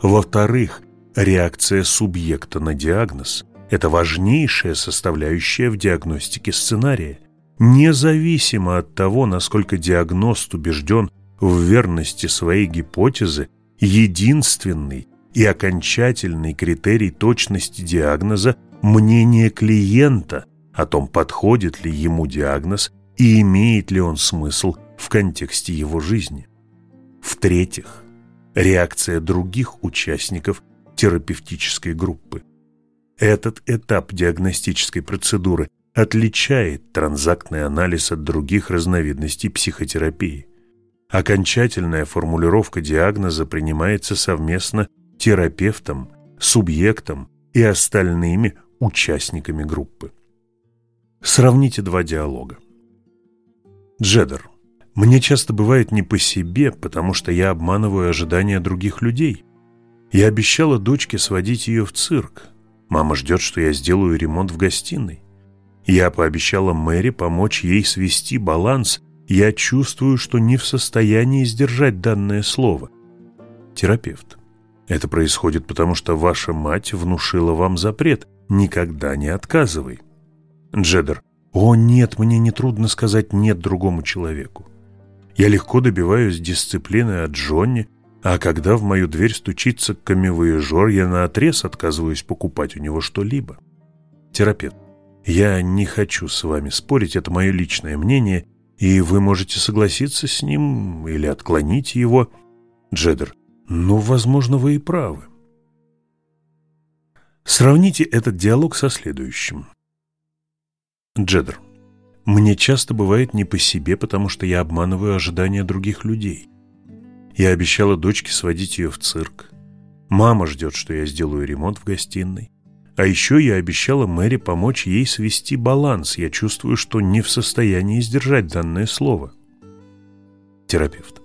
Во-вторых, реакция субъекта на диагноз – это важнейшая составляющая в диагностике сценария. Независимо от того, насколько диагност убежден в верности своей гипотезы единственный и окончательный критерий точности диагноза – мнение клиента о том, подходит ли ему диагноз и имеет ли он смысл в контексте его жизни. В-третьих, реакция других участников терапевтической группы. Этот этап диагностической процедуры отличает транзактный анализ от других разновидностей психотерапии. Окончательная формулировка диагноза принимается совместно терапевтом, субъектом и остальными участниками группы. Сравните два диалога. Джедер. Мне часто бывает не по себе, потому что я обманываю ожидания других людей. Я обещала дочке сводить ее в цирк. Мама ждет, что я сделаю ремонт в гостиной. Я пообещала Мэри помочь ей свести баланс я чувствую, что не в состоянии сдержать данное слово. Терапевт. Это происходит потому, что ваша мать внушила вам запрет «никогда не отказывай». Джеддер. О, нет, мне не трудно сказать «нет» другому человеку. Я легко добиваюсь дисциплины от Джонни, а когда в мою дверь стучится камевояжер, я наотрез отказываюсь покупать у него что-либо. Терапевт. Я не хочу с вами спорить, это мое личное мнение – и вы можете согласиться с ним или отклонить его. Джеддер. Ну, возможно, вы и правы. Сравните этот диалог со следующим. Джеддер. Мне часто бывает не по себе, потому что я обманываю ожидания других людей. Я обещала дочке сводить ее в цирк. Мама ждет, что я сделаю ремонт в гостиной. А еще я обещала Мэри помочь ей свести баланс. Я чувствую, что не в состоянии сдержать данное слово. Терапевт.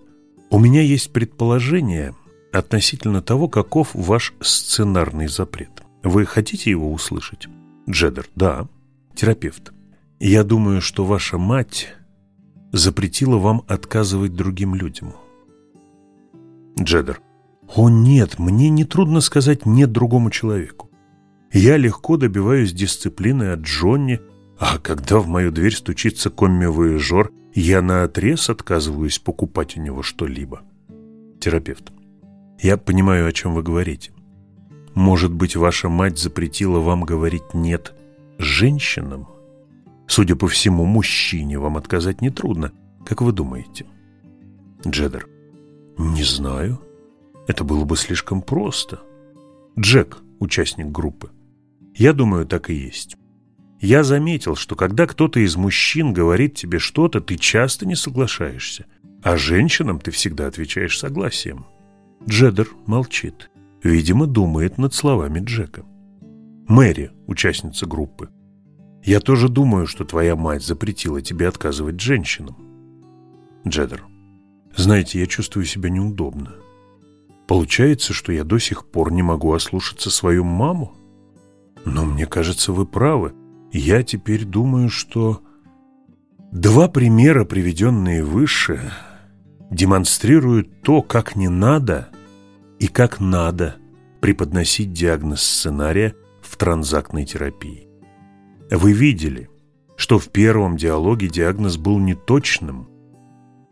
У меня есть предположение относительно того, каков ваш сценарный запрет. Вы хотите его услышать? Джеддер. Да. Терапевт. Я думаю, что ваша мать запретила вам отказывать другим людям. Джеддер. О нет, мне не трудно сказать «нет» другому человеку. Я легко добиваюсь дисциплины от Джонни, а когда в мою дверь стучится комми-вояжер, я наотрез отказываюсь покупать у него что-либо. Терапевт. Я понимаю, о чем вы говорите. Может быть, ваша мать запретила вам говорить «нет» женщинам? Судя по всему, мужчине вам отказать нетрудно. Как вы думаете? Джеддер. Не знаю. Это было бы слишком просто. Джек, участник группы. Я думаю, так и есть. Я заметил, что когда кто-то из мужчин говорит тебе что-то, ты часто не соглашаешься, а женщинам ты всегда отвечаешь согласием. Джеддер молчит. Видимо, думает над словами Джека. Мэри, участница группы. Я тоже думаю, что твоя мать запретила тебе отказывать женщинам. Джеддер. Знаете, я чувствую себя неудобно. Получается, что я до сих пор не могу ослушаться свою маму? Но мне кажется, вы правы. Я теперь думаю, что... Два примера, приведенные выше, демонстрируют то, как не надо и как надо преподносить диагноз сценария в транзактной терапии. Вы видели, что в первом диалоге диагноз был неточным,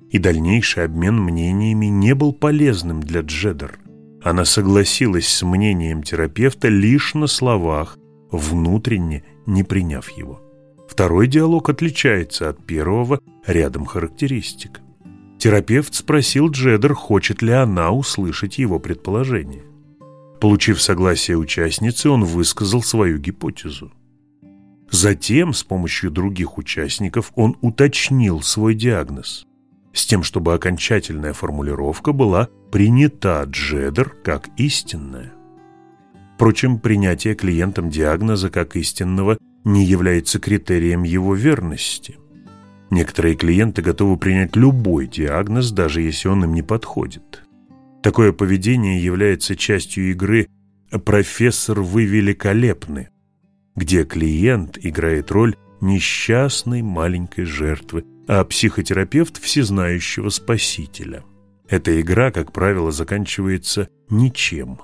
и дальнейший обмен мнениями не был полезным для Джеддер. Она согласилась с мнением терапевта лишь на словах, внутренне не приняв его. Второй диалог отличается от первого рядом характеристик. Терапевт спросил Джеддер, хочет ли она услышать его предположение. Получив согласие участницы, он высказал свою гипотезу. Затем, с помощью других участников, он уточнил свой диагноз, с тем, чтобы окончательная формулировка была принята Джеддер как истинная. Впрочем, принятие клиентом диагноза как истинного не является критерием его верности. Некоторые клиенты готовы принять любой диагноз, даже если он им не подходит. Такое поведение является частью игры «Профессор, вы великолепны», где клиент играет роль несчастной маленькой жертвы, а психотерапевт – всезнающего спасителя. Эта игра, как правило, заканчивается ничем.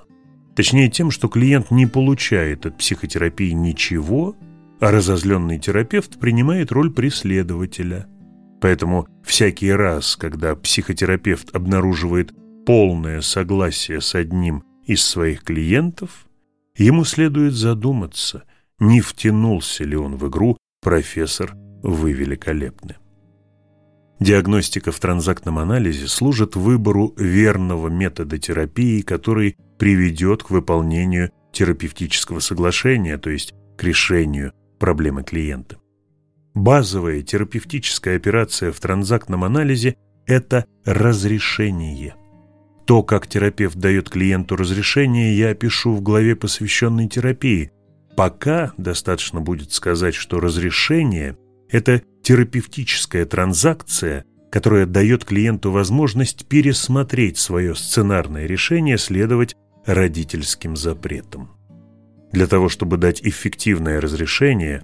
Точнее тем, что клиент не получает от психотерапии ничего, а разозленный терапевт принимает роль преследователя. Поэтому всякий раз, когда психотерапевт обнаруживает полное согласие с одним из своих клиентов, ему следует задуматься – не втянулся ли он в игру «Профессор, вы великолепны». Диагностика в транзактном анализе служит выбору верного метода терапии, который приведет к выполнению терапевтического соглашения, то есть к решению проблемы клиента. Базовая терапевтическая операция в транзактном анализе – это разрешение. То, как терапевт дает клиенту разрешение, я опишу в главе, посвященной терапии, Пока достаточно будет сказать, что разрешение – это терапевтическая транзакция, которая дает клиенту возможность пересмотреть свое сценарное решение следовать родительским запретам. Для того, чтобы дать эффективное разрешение,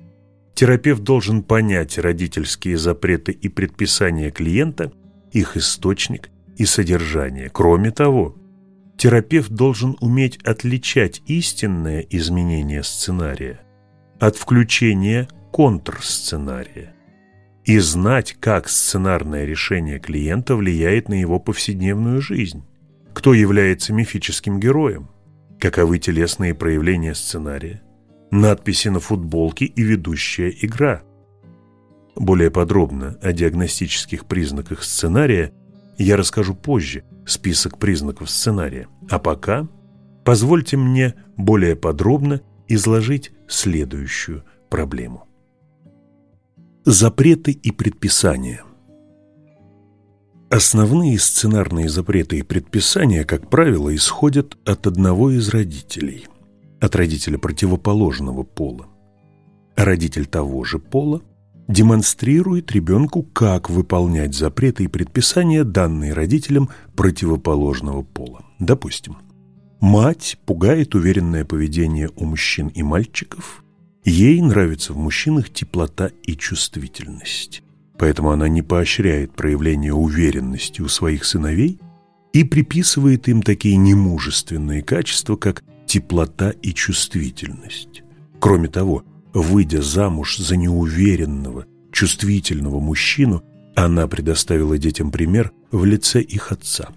терапевт должен понять родительские запреты и предписания клиента, их источник и содержание. Кроме того, терапевт должен уметь отличать истинное изменение сценария от включения контрсценария и знать, как сценарное решение клиента влияет на его повседневную жизнь, кто является мифическим героем, каковы телесные проявления сценария, надписи на футболке и ведущая игра. Более подробно о диагностических признаках сценария я расскажу позже, список признаков сценария. А пока позвольте мне более подробно изложить следующую проблему. Запреты и предписания. Основные сценарные запреты и предписания, как правило, исходят от одного из родителей, от родителя противоположного пола. Родитель того же пола демонстрирует ребенку, как выполнять запреты и предписания, данные родителям противоположного пола. Допустим, мать пугает уверенное поведение у мужчин и мальчиков, ей нравится в мужчинах теплота и чувствительность. Поэтому она не поощряет проявление уверенности у своих сыновей и приписывает им такие немужественные качества, как теплота и чувствительность. Кроме того, Выйдя замуж за неуверенного, чувствительного мужчину, она предоставила детям пример в лице их отца.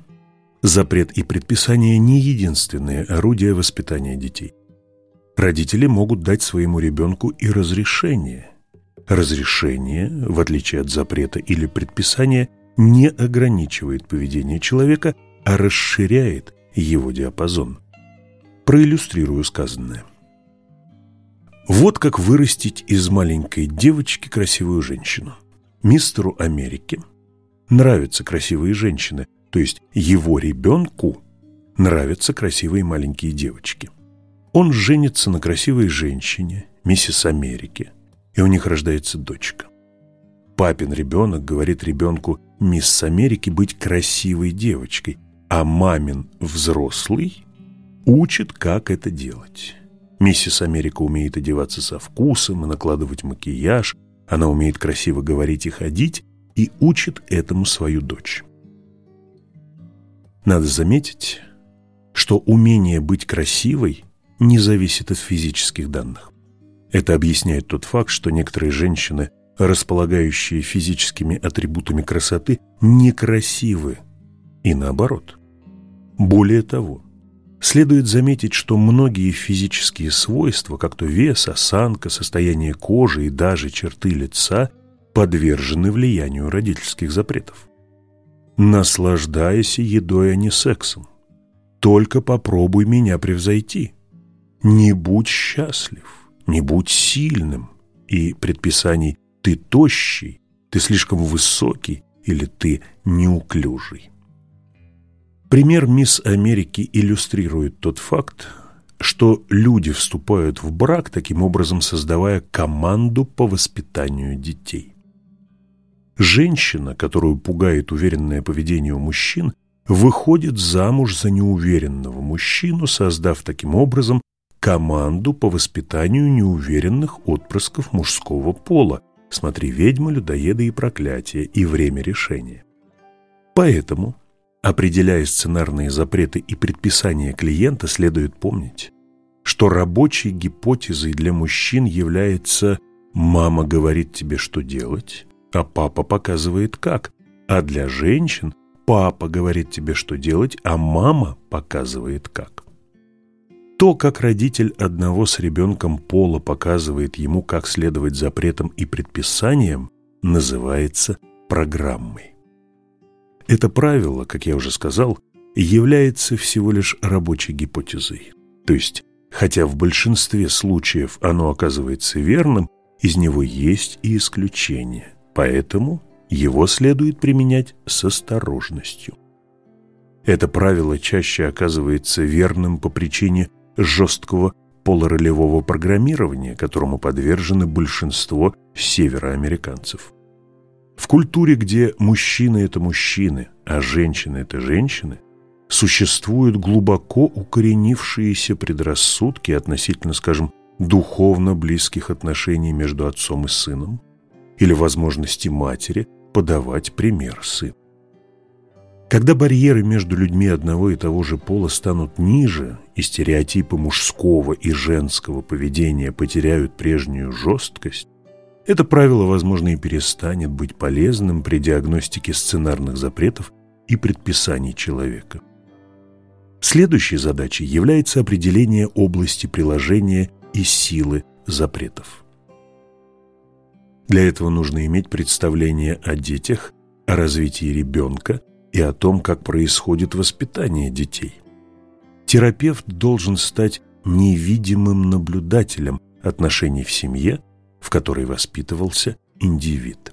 Запрет и предписание не единственные орудия воспитания детей. Родители могут дать своему ребенку и разрешение. Разрешение, в отличие от запрета или предписания, не ограничивает поведение человека, а расширяет его диапазон. Проиллюстрирую сказанное – вот как вырастить из маленькой девочки красивую женщину. Мистеру Америке нравятся красивые женщины, то есть его ребенку нравятся красивые маленькие девочки. Он женится на красивой женщине, миссис Америке, и у них рождается дочка. Папин ребенок говорит ребенку мисс Америки быть красивой девочкой, а мамин взрослый учит, как это делать. Миссис Америка умеет одеваться со вкусом и накладывать макияж, она умеет красиво говорить и ходить и учит этому свою дочь. Надо заметить, что умение быть красивой не зависит от физических данных. Это объясняет тот факт, что некоторые женщины, располагающие физическими атрибутами красоты, некрасивы, и наоборот. Более того, Следует заметить, что многие физические свойства, как то вес, осанка, состояние кожи и даже черты лица, подвержены влиянию родительских запретов. Наслаждайся едой, а не сексом. Только попробуй меня превзойти. Не будь счастлив, не будь сильным. И предписаний «ты тощий», «ты слишком высокий» или «ты неуклюжий». Пример «Мисс Америки» иллюстрирует тот факт, что люди вступают в брак, таким образом создавая команду по воспитанию детей. Женщина, которую пугает уверенное поведение у мужчин, выходит замуж за неуверенного мужчину, создав таким образом команду по воспитанию неуверенных отпрысков мужского пола. Смотри «Ведьма, людоеды и проклятие» и «Время решения». Поэтому Определяя сценарные запреты и предписания клиента, следует помнить, что рабочей гипотезой для мужчин является «мама говорит тебе, что делать, а папа показывает как», а для женщин «папа говорит тебе, что делать, а мама показывает как». То, как родитель одного с ребенком пола показывает ему, как следовать запретам и предписаниям, называется программой. Это правило, как я уже сказал, является всего лишь рабочей гипотезой. То есть, хотя в большинстве случаев оно оказывается верным, из него есть и исключения. Поэтому его следует применять с осторожностью. Это правило чаще оказывается верным по причине жесткого полуролевого программирования, которому подвержены большинство североамериканцев. В культуре, где мужчины – это мужчины, а женщины – это женщины, существуют глубоко укоренившиеся предрассудки относительно, скажем, духовно близких отношений между отцом и сыном или возможности матери подавать пример сыну. Когда барьеры между людьми одного и того же пола станут ниже, и стереотипы мужского и женского поведения потеряют прежнюю жесткость, это правило, возможно, и перестанет быть полезным при диагностике сценарных запретов и предписаний человека. Следующей задачей является определение области приложения и силы запретов. Для этого нужно иметь представление о детях, о развитии ребенка и о том, как происходит воспитание детей. Терапевт должен стать невидимым наблюдателем отношений в семье, в которой воспитывался индивид.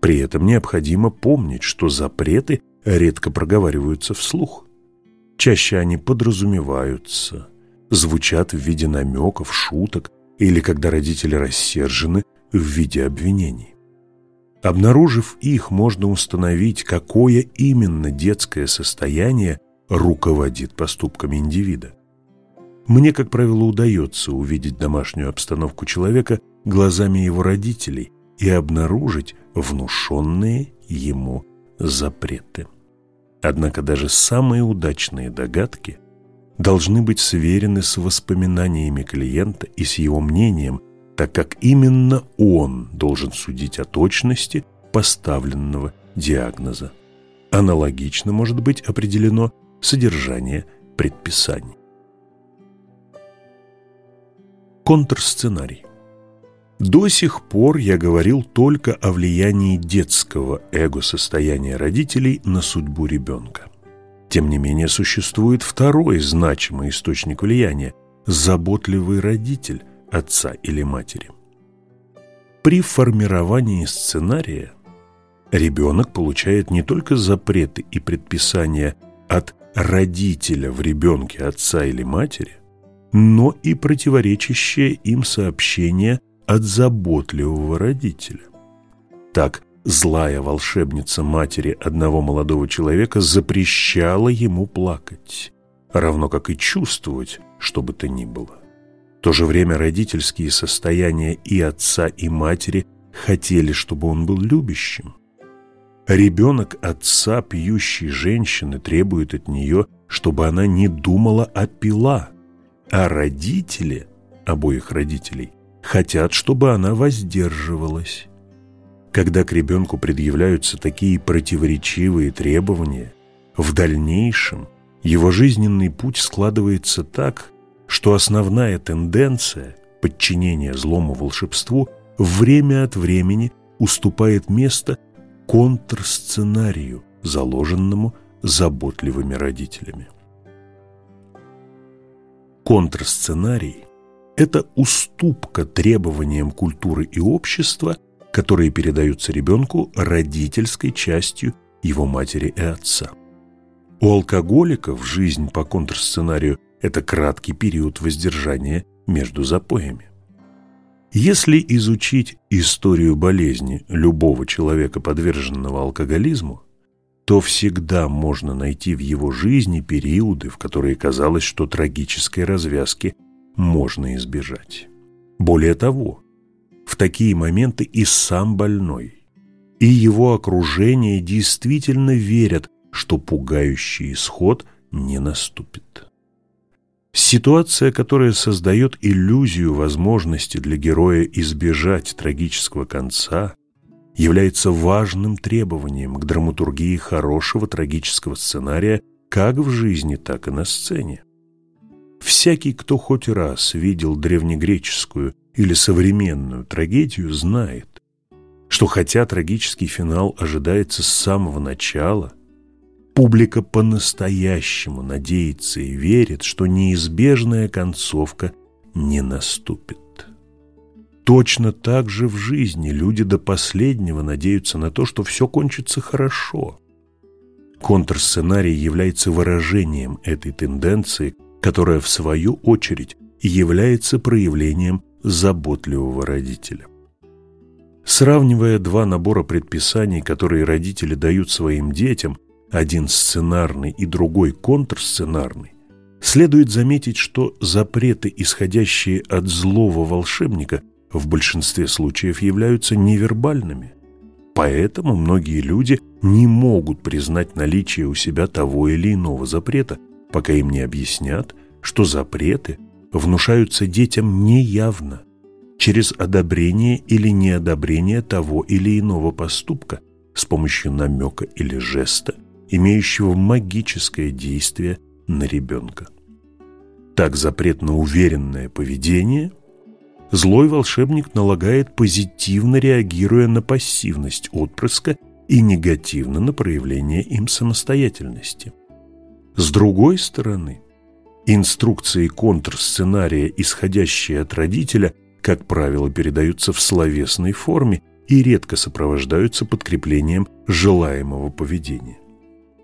При этом необходимо помнить, что запреты редко проговариваются вслух. Чаще они подразумеваются, звучат в виде намеков, шуток или когда родители рассержены в виде обвинений. Обнаружив их, можно установить, какое именно детское состояние руководит поступками индивида. Мне, как правило, удается увидеть домашнюю обстановку человека глазами его родителей и обнаружить внушенные ему запреты. Однако даже самые удачные догадки должны быть сверены с воспоминаниями клиента и с его мнением, так как именно он должен судить о точности поставленного диагноза. Аналогично может быть определено содержание предписаний. Контрсценарий. До сих пор я говорил только о влиянии детского эго-состояния родителей на судьбу ребенка. Тем не менее, существует второй значимый источник влияния – заботливый родитель отца или матери. При формировании сценария ребенок получает не только запреты и предписания от родителя в ребенке отца или матери, но и противоречащее им сообщение от заботливого родителя. Так, злая волшебница матери одного молодого человека запрещала ему плакать, равно как и чувствовать, что бы то ни было. В то же время родительские состояния и отца, и матери хотели, чтобы он был любящим. Ребенок отца пьющей женщины требует от нее, чтобы она не думала о пила, а родители, обоих родителей, хотят, чтобы она воздерживалась. Когда к ребенку предъявляются такие противоречивые требования, в дальнейшем его жизненный путь складывается так, что основная тенденция подчинения злому волшебству время от времени уступает место контрсценарию, заложенному заботливыми родителями. Контрсценарий – это уступка требованиям культуры и общества – которые передаются ребенку родительской частью его матери и отца. У алкоголиков жизнь по контрсценарию – это краткий период воздержания между запоями. Если изучить историю болезни любого человека, подверженного алкоголизму, то всегда можно найти в его жизни периоды, в которые казалось, что трагической развязки можно избежать. Более того, в такие моменты и сам больной, и его окружение действительно верят, что пугающий исход не наступит. Ситуация, которая создает иллюзию возможности для героя избежать трагического конца, является важным требованием к драматургии хорошего трагического сценария как в жизни, так и на сцене. Всякий, кто хоть раз видел древнегреческую или современную трагедию, знает, что хотя трагический финал ожидается с самого начала, публика по-настоящему надеется и верит, что неизбежная концовка не наступит. Точно так же в жизни люди до последнего надеются на то, что все кончится хорошо. Контрсценарий является выражением этой тенденции, которая в свою очередь является проявлением заботливого родителя. Сравнивая два набора предписаний, которые родители дают своим детям, один сценарный и другой контрсценарный, следует заметить, что запреты, исходящие от злого волшебника, в большинстве случаев являются невербальными. Поэтому многие люди не могут признать наличие у себя того или иного запрета, пока им не объяснят, что запреты внушаются детям неявно, через одобрение или неодобрение того или иного поступка с помощью намека или жеста, имеющего магическое действие на ребенка. Так запрет на уверенное поведение злой волшебник налагает позитивно реагируя на пассивность отпрыска и негативно на проявление им самостоятельности. С другой стороны, инструкции контрсценария, исходящие от родителя, как правило, передаются в словесной форме и редко сопровождаются подкреплением желаемого поведения.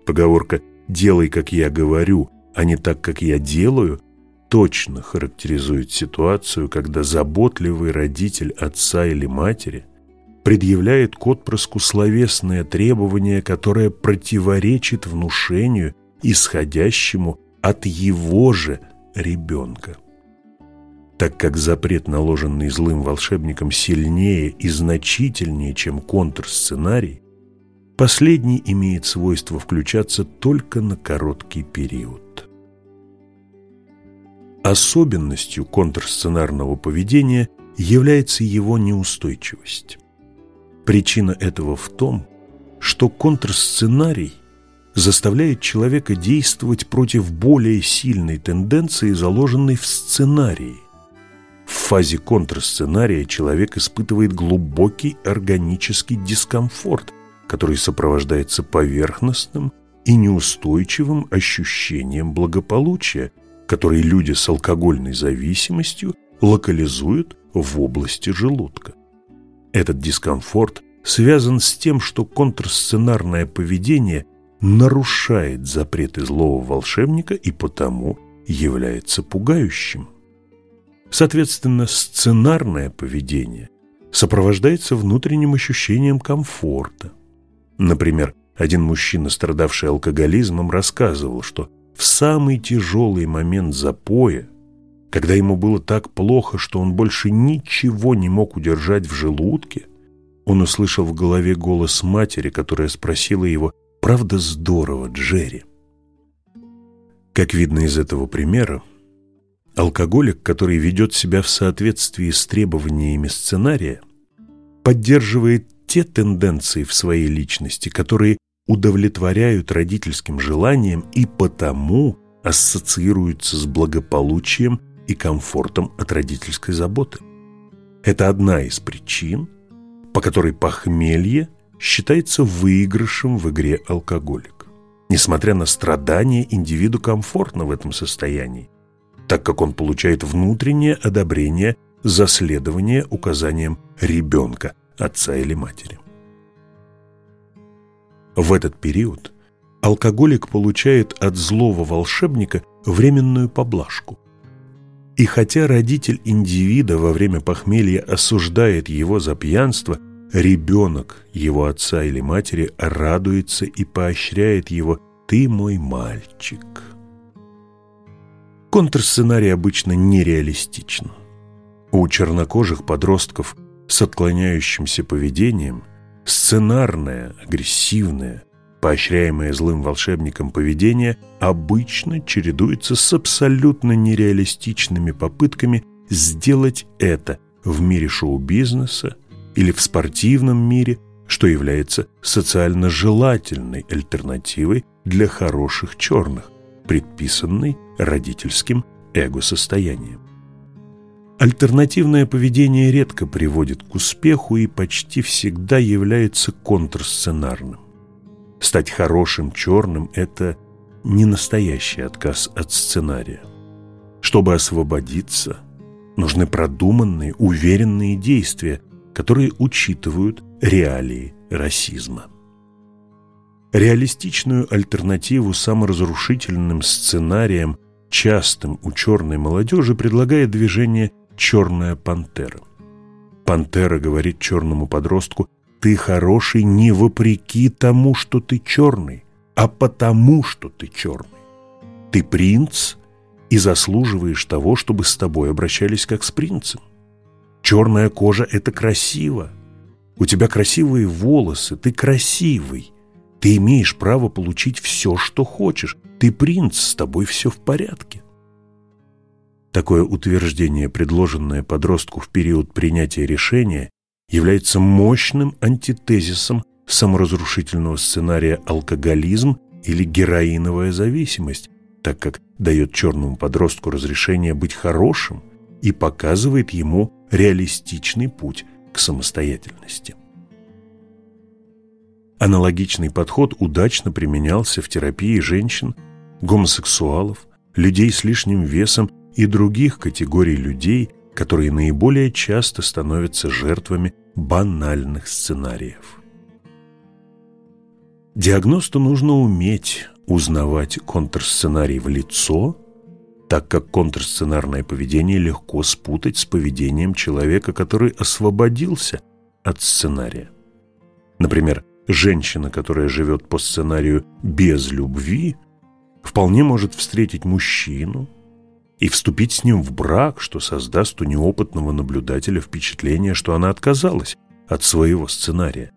Поговорка «делай, как я говорю, а не так, как я делаю» точно характеризует ситуацию, когда заботливый родитель отца или матери предъявляет к отпрыску словесное требование, которое противоречит внушению, исходящему от его же ребенка. Так как запрет, наложенный злым волшебником, сильнее и значительнее, чем контрсценарий, последний имеет свойство включаться только на короткий период. Особенностью контрсценарного поведения является его неустойчивость. Причина этого в том, что контрсценарий заставляет человека действовать против более сильной тенденции, заложенной в сценарии. В фазе контрсценария человек испытывает глубокий органический дискомфорт, который сопровождается поверхностным и неустойчивым ощущением благополучия, который люди с алкогольной зависимостью локализуют в области желудка. Этот дискомфорт связан с тем, что контрсценарное поведение нарушает запреты злого волшебника и потому является пугающим. Соответственно, сценарное поведение сопровождается внутренним ощущением комфорта. Например, один мужчина, страдавший алкоголизмом, рассказывал, что в самый тяжелый момент запоя когда ему было так плохо, что он больше ничего не мог удержать в желудке, он услышал в голове голос матери, которая спросила его «Правда здорово, Джерри?» Как видно из этого примера, алкоголик, который ведет себя в соответствии с требованиями сценария, поддерживает те тенденции в своей личности, которые удовлетворяют родительским желаниям и потому ассоциируются с благополучием и комфортом от родительской заботы. Это одна из причин, по которой похмелье считается выигрышем в игре алкоголик. Несмотря на страдания, индивиду комфортно в этом состоянии, так как он получает внутреннее одобрение за следование указаниям ребенка, отца или матери. В этот период алкоголик получает от злого волшебника временную поблажку – и хотя родитель индивида во время похмелья осуждает его за пьянство, ребенок его отца или матери радуется и поощряет его «ты мой мальчик». Контрсценарий обычно нереалистичен. У чернокожих подростков с отклоняющимся поведением сценарное, агрессивное, поощряемое злым волшебником поведение обычно чередуется с абсолютно нереалистичными попытками сделать это в мире шоу-бизнеса или в спортивном мире, что является социально желательной альтернативой для хороших черных, предписанной родительским эго-состоянием. Альтернативное поведение редко приводит к успеху и почти всегда является контрсценарным. Стать хорошим черным – это не настоящий отказ от сценария. Чтобы освободиться, нужны продуманные, уверенные действия, которые учитывают реалии расизма. Реалистичную альтернативу саморазрушительным сценариям, частым у черной молодежи, предлагает движение «Черная пантера». Пантера говорит черному подростку ты хороший не вопреки тому, что ты черный, а потому, что ты черный. Ты принц и заслуживаешь того, чтобы с тобой обращались как с принцем. Черная кожа – это красиво. У тебя красивые волосы, ты красивый. Ты имеешь право получить все, что хочешь. Ты принц, с тобой все в порядке. Такое утверждение, предложенное подростку в период принятия решения, является мощным антитезисом саморазрушительного сценария алкоголизм или героиновая зависимость, так как дает черному подростку разрешение быть хорошим и показывает ему реалистичный путь к самостоятельности. Аналогичный подход удачно применялся в терапии женщин, гомосексуалов, людей с лишним весом и других категорий людей, которые наиболее часто становятся жертвами банальных сценариев. Диагносту нужно уметь узнавать контрсценарий в лицо, так как контрсценарное поведение легко спутать с поведением человека, который освободился от сценария. Например, женщина, которая живет по сценарию без любви, вполне может встретить мужчину и вступить с ним в брак, что создаст у неопытного наблюдателя впечатление, что она отказалась от своего сценария.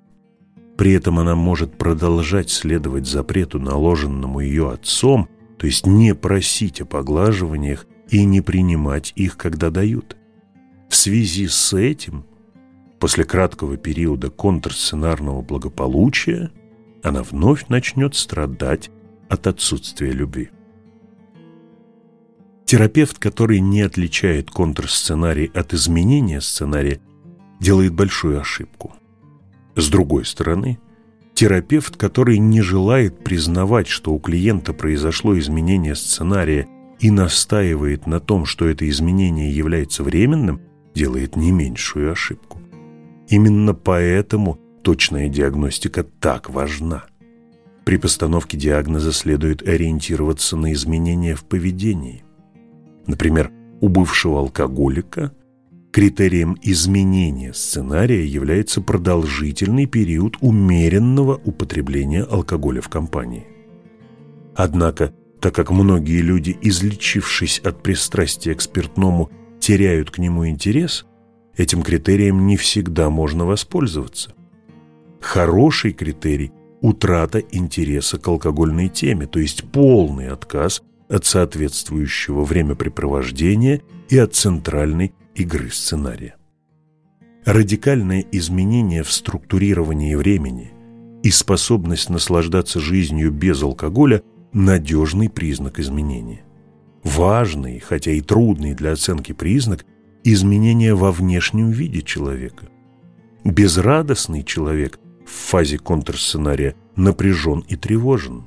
При этом она может продолжать следовать запрету, наложенному ее отцом, то есть не просить о поглаживаниях и не принимать их, когда дают. В связи с этим – После краткого периода контрсценарного благополучия она вновь начнет страдать от отсутствия любви. Терапевт, который не отличает контрсценарий от изменения сценария, делает большую ошибку. С другой стороны, терапевт, который не желает признавать, что у клиента произошло изменение сценария и настаивает на том, что это изменение является временным, делает не меньшую ошибку. Именно поэтому точная диагностика так важна. При постановке диагноза следует ориентироваться на изменения в поведении. Например, у бывшего алкоголика критерием изменения сценария является продолжительный период умеренного употребления алкоголя в компании. Однако, так как многие люди, излечившись от пристрастия к спиртному, теряют к нему интерес, Этим критерием не всегда можно воспользоваться. Хороший критерий – утрата интереса к алкогольной теме, то есть полный отказ от соответствующего времяпрепровождения и от центральной игры сценария. Радикальное изменение в структурировании времени и способность наслаждаться жизнью без алкоголя – надежный признак изменения. Важный, хотя и трудный для оценки признак изменения во внешнем виде человека. Безрадостный человек в фазе контрсценария напряжен и тревожен.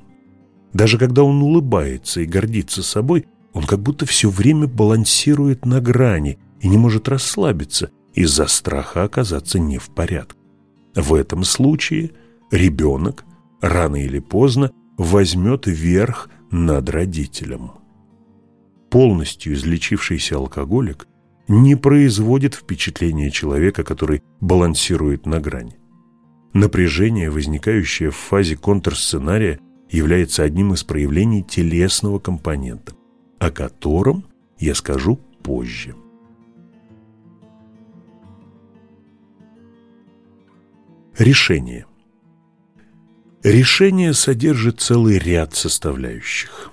Даже когда он улыбается и гордится собой, он как будто все время балансирует на грани и не может расслабиться из-за страха оказаться не в порядке. В этом случае ребенок рано или поздно возьмет верх над родителем. Полностью излечившийся алкоголик не производит впечатления человека, который балансирует на грани. Напряжение, возникающее в фазе контрсценария, является одним из проявлений телесного компонента, о котором я скажу позже. Решение. Решение содержит целый ряд составляющих.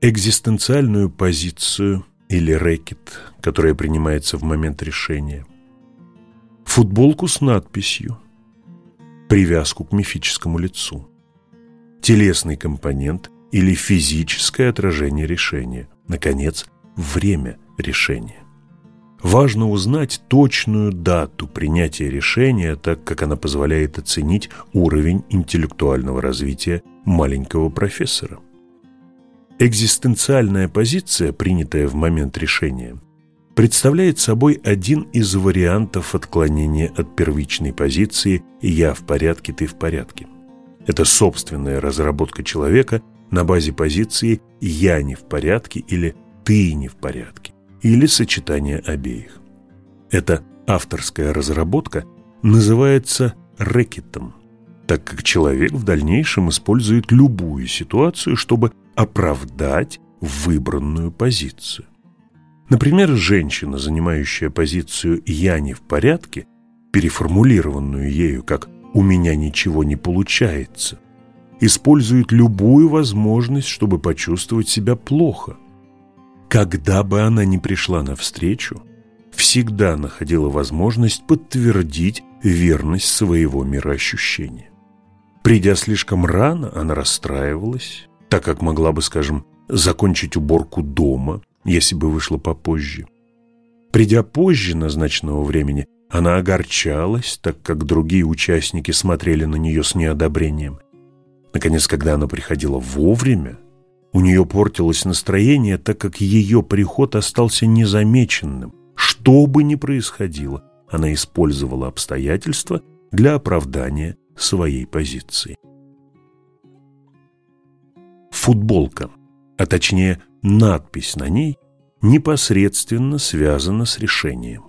Экзистенциальную позицию – или рэкет, которая принимается в момент решения, футболку с надписью, привязку к мифическому лицу, телесный компонент или физическое отражение решения, наконец, время решения. Важно узнать точную дату принятия решения, так как она позволяет оценить уровень интеллектуального развития маленького профессора. Экзистенциальная позиция, принятая в момент решения, представляет собой один из вариантов отклонения от первичной позиции «я в порядке, ты в порядке». Это собственная разработка человека на базе позиции «я не в порядке» или «ты не в порядке» или сочетание обеих. Эта авторская разработка называется рэкетом, так как человек в дальнейшем использует любую ситуацию, чтобы оправдать выбранную позицию. Например, женщина, занимающая позицию «я не в порядке», переформулированную ею как «у меня ничего не получается», использует любую возможность, чтобы почувствовать себя плохо. Когда бы она ни пришла навстречу, всегда находила возможность подтвердить верность своего мироощущения. Придя слишком рано, она расстраивалась, так как могла бы, скажем, закончить уборку дома, если бы вышла попозже. Придя позже назначенного времени, она огорчалась, так как другие участники смотрели на нее с неодобрением. Наконец, когда она приходила вовремя, у нее портилось настроение, так как ее приход остался незамеченным. Что бы ни происходило, она использовала обстоятельства для оправдания своей позиции. Футболка, а точнее надпись на ней, непосредственно связана с решением.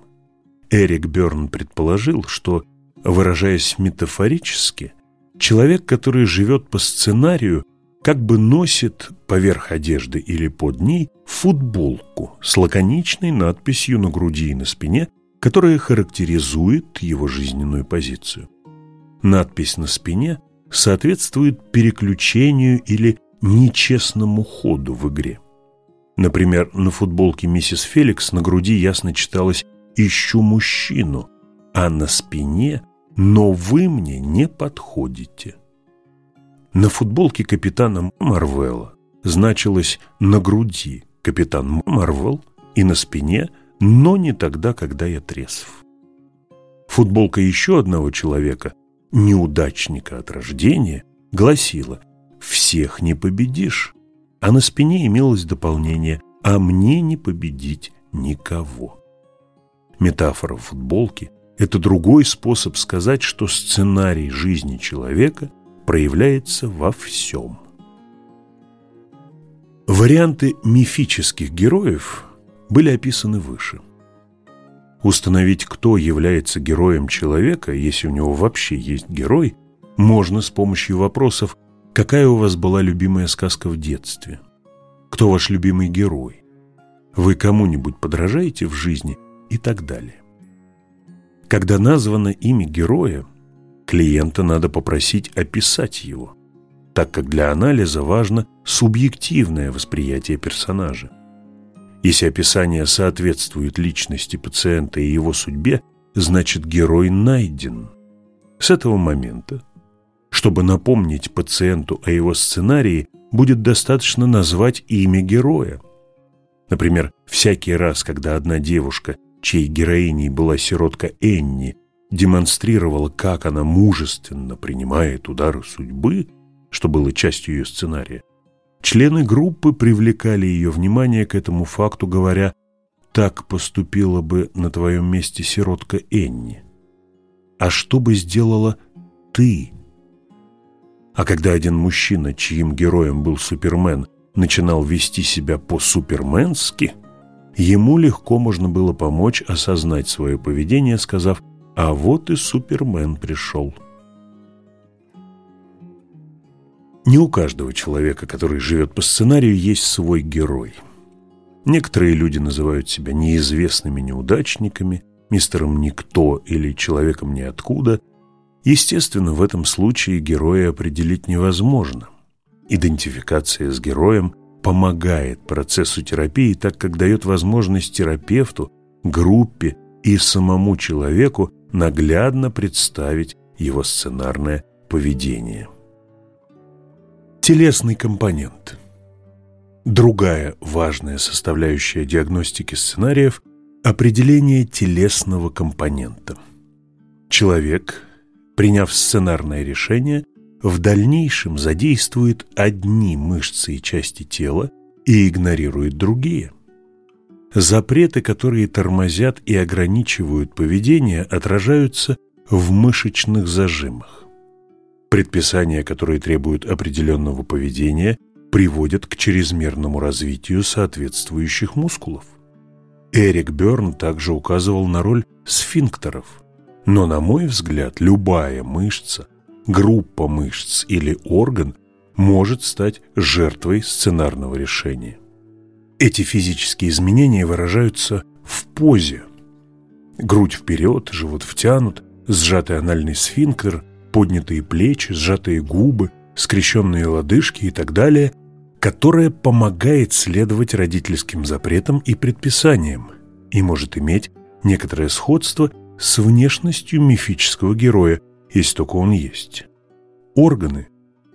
Эрик Берн предположил, что, выражаясь метафорически, человек, который живет по сценарию, как бы носит поверх одежды или под ней футболку с лаконичной надписью на груди и на спине, которая характеризует его жизненную позицию. Надпись на спине соответствует переключению или нечестному ходу в игре. Например, на футболке миссис Феликс на груди ясно читалось «Ищу мужчину», а на спине «Но вы мне не подходите». На футболке капитана Марвела значилось на груди «Капитан Марвел» и на спине «Но не тогда, когда я трезв». Футболка еще одного человека, неудачника от рождения, гласила «Всех не победишь» а на спине имелось дополнение «а мне не победить никого». Метафора футболки – это другой способ сказать, что сценарий жизни человека проявляется во всем. Варианты мифических героев были описаны выше. Установить, кто является героем человека, если у него вообще есть герой, можно с помощью вопросов Какая у вас была любимая сказка в детстве? Кто ваш любимый герой? Вы кому-нибудь подражаете в жизни? И так далее. Когда названо имя героя, клиента надо попросить описать его, так как для анализа важно субъективное восприятие персонажа. Если описание соответствует личности пациента и его судьбе, значит герой найден. С этого момента чтобы напомнить пациенту о его сценарии, будет достаточно назвать имя героя. Например, всякий раз, когда одна девушка, чьей героиней была сиротка Энни, демонстрировала, как она мужественно принимает удары судьбы, что было частью ее сценария, члены группы привлекали ее внимание к этому факту, говоря «Так поступила бы на твоем месте сиротка Энни». А что бы сделала ты, а когда один мужчина, чьим героем был Супермен, начинал вести себя по-суперменски, ему легко можно было помочь осознать свое поведение, сказав «А вот и Супермен пришел». Не у каждого человека, который живет по сценарию, есть свой герой. Некоторые люди называют себя неизвестными неудачниками, мистером Никто или человеком ниоткуда – Естественно, в этом случае героя определить невозможно. Идентификация с героем помогает процессу терапии, так как дает возможность терапевту, группе и самому человеку наглядно представить его сценарное поведение. Телесный компонент. Другая важная составляющая диагностики сценариев – определение телесного компонента. Человек приняв сценарное решение, в дальнейшем задействует одни мышцы и части тела и игнорирует другие. Запреты, которые тормозят и ограничивают поведение, отражаются в мышечных зажимах. Предписания, которые требуют определенного поведения, приводят к чрезмерному развитию соответствующих мускулов. Эрик Берн также указывал на роль сфинктеров – но, на мой взгляд, любая мышца, группа мышц или орган может стать жертвой сценарного решения. Эти физические изменения выражаются в позе. Грудь вперед, живот втянут, сжатый анальный сфинктер, поднятые плечи, сжатые губы, скрещенные лодыжки и так далее, которая помогает следовать родительским запретам и предписаниям и может иметь некоторое сходство с внешностью мифического героя, если только он есть. Органы,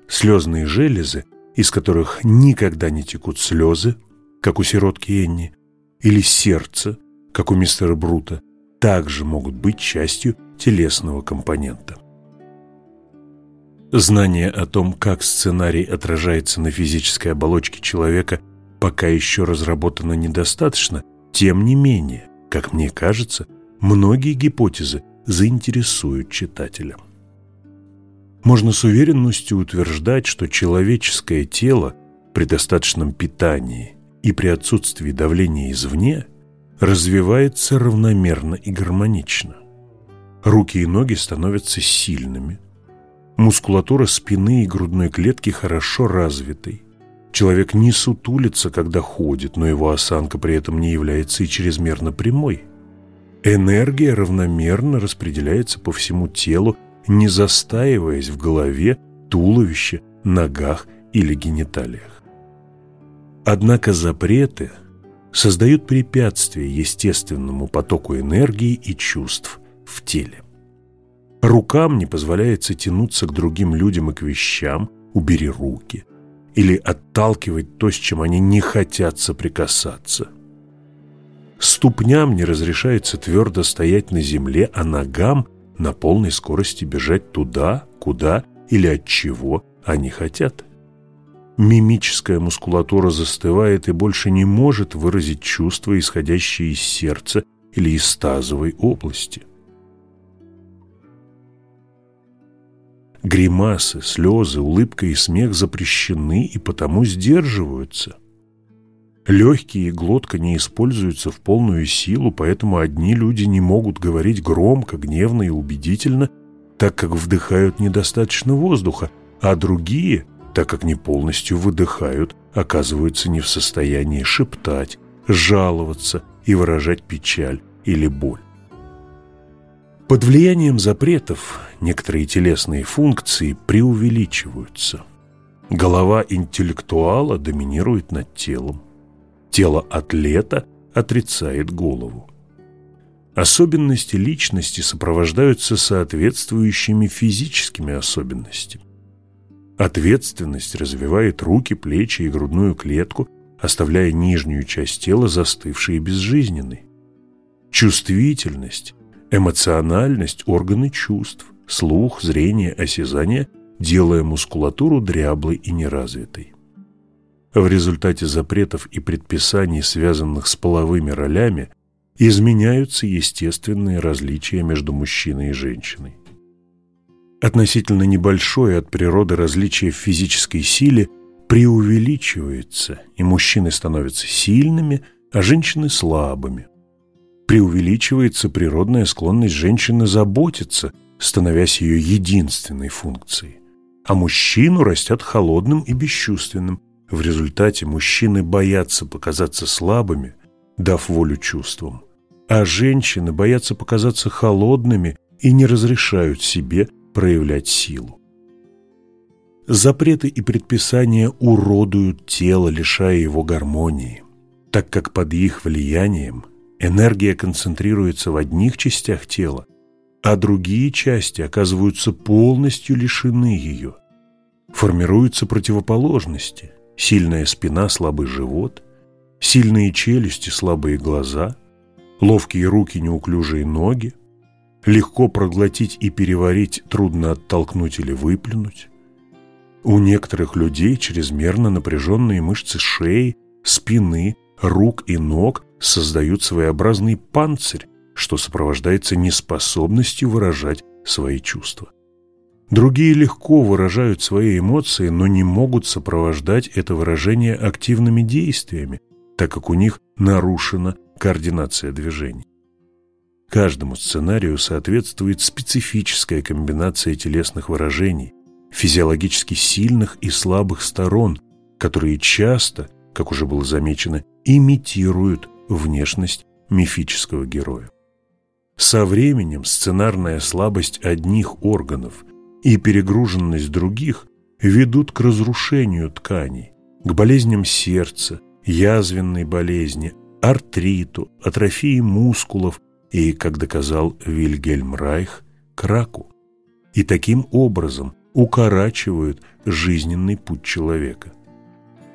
слезные железы, из которых никогда не текут слезы, как у сиротки Энни, или сердце, как у мистера Брута, также могут быть частью телесного компонента. Знание о том, как сценарий отражается на физической оболочке человека, пока еще разработано недостаточно, тем не менее, как мне кажется, многие гипотезы заинтересуют читателя. Можно с уверенностью утверждать, что человеческое тело при достаточном питании и при отсутствии давления извне развивается равномерно и гармонично. Руки и ноги становятся сильными. Мускулатура спины и грудной клетки хорошо развитой. Человек не сутулится, когда ходит, но его осанка при этом не является и чрезмерно прямой. Энергия равномерно распределяется по всему телу, не застаиваясь в голове, туловище, ногах или гениталиях. Однако запреты создают препятствия естественному потоку энергии и чувств в теле. Рукам не позволяется тянуться к другим людям и к вещам, убери руки, или отталкивать то, с чем они не хотят соприкасаться. Ступням не разрешается твердо стоять на земле, а ногам на полной скорости бежать туда, куда или от чего они хотят. Мимическая мускулатура застывает и больше не может выразить чувства, исходящие из сердца или из тазовой области. Гримасы, слезы, улыбка и смех запрещены и потому сдерживаются. Легкие и глотка не используются в полную силу, поэтому одни люди не могут говорить громко, гневно и убедительно, так как вдыхают недостаточно воздуха, а другие, так как не полностью выдыхают, оказываются не в состоянии шептать, жаловаться и выражать печаль или боль. Под влиянием запретов некоторые телесные функции преувеличиваются. Голова интеллектуала доминирует над телом. Тело атлета отрицает голову. Особенности личности сопровождаются соответствующими физическими особенностями. Ответственность развивает руки, плечи и грудную клетку, оставляя нижнюю часть тела застывшей и безжизненной. Чувствительность, эмоциональность – органы чувств, слух, зрение, осязание, делая мускулатуру дряблой и неразвитой. В результате запретов и предписаний, связанных с половыми ролями, изменяются естественные различия между мужчиной и женщиной. Относительно небольшое от природы различие в физической силе преувеличивается, и мужчины становятся сильными, а женщины слабыми. Преувеличивается природная склонность женщины заботиться, становясь ее единственной функцией. А мужчину растят холодным и бесчувственным – в результате мужчины боятся показаться слабыми, дав волю чувствам, а женщины боятся показаться холодными и не разрешают себе проявлять силу. Запреты и предписания уродуют тело, лишая его гармонии, так как под их влиянием энергия концентрируется в одних частях тела, а другие части оказываются полностью лишены ее. Формируются противоположности, Сильная спина, слабый живот, сильные челюсти, слабые глаза, ловкие руки, неуклюжие ноги, легко проглотить и переварить, трудно оттолкнуть или выплюнуть. У некоторых людей чрезмерно напряженные мышцы шеи, спины, рук и ног создают своеобразный панцирь, что сопровождается неспособностью выражать свои чувства. Другие легко выражают свои эмоции, но не могут сопровождать это выражение активными действиями, так как у них нарушена координация движений. Каждому сценарию соответствует специфическая комбинация телесных выражений, физиологически сильных и слабых сторон, которые часто, как уже было замечено, имитируют внешность мифического героя. Со временем сценарная слабость одних органов – и перегруженность других ведут к разрушению тканей, к болезням сердца, язвенной болезни, артриту, атрофии мускулов и, как доказал Вильгельм Райх, к раку. И таким образом укорачивают жизненный путь человека.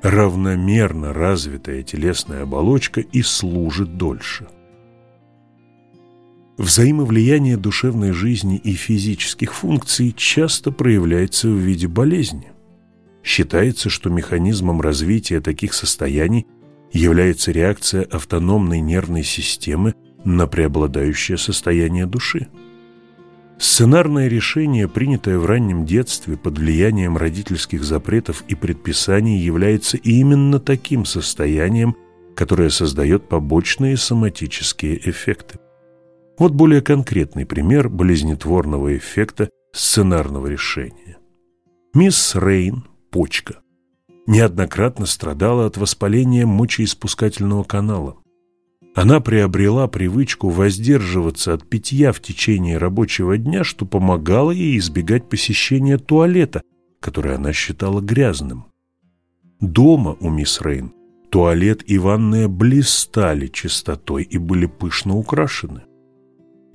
Равномерно развитая телесная оболочка и служит дольше. Взаимовлияние душевной жизни и физических функций часто проявляется в виде болезни. Считается, что механизмом развития таких состояний является реакция автономной нервной системы на преобладающее состояние души. Сценарное решение, принятое в раннем детстве под влиянием родительских запретов и предписаний, является именно таким состоянием, которое создает побочные соматические эффекты. Вот более конкретный пример болезнетворного эффекта сценарного решения. Мисс Рейн, почка, неоднократно страдала от воспаления мочеиспускательного канала. Она приобрела привычку воздерживаться от питья в течение рабочего дня, что помогало ей избегать посещения туалета, который она считала грязным. Дома у мисс Рейн туалет и ванная блистали чистотой и были пышно украшены.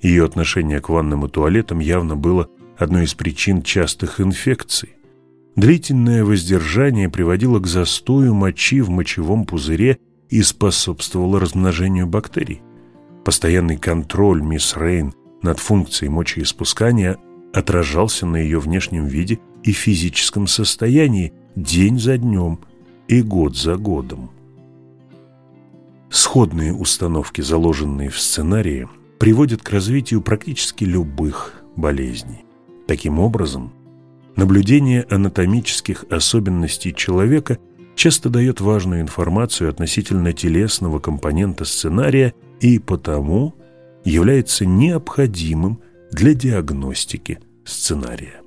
Ее отношение к ванным и туалетам явно было одной из причин частых инфекций. Длительное воздержание приводило к застою мочи в мочевом пузыре и способствовало размножению бактерий. Постоянный контроль мисс Рейн над функцией мочеиспускания отражался на ее внешнем виде и физическом состоянии день за днем и год за годом. Сходные установки, заложенные в сценарии, приводят к развитию практически любых болезней. Таким образом, наблюдение анатомических особенностей человека – часто дает важную информацию относительно телесного компонента сценария и потому является необходимым для диагностики сценария.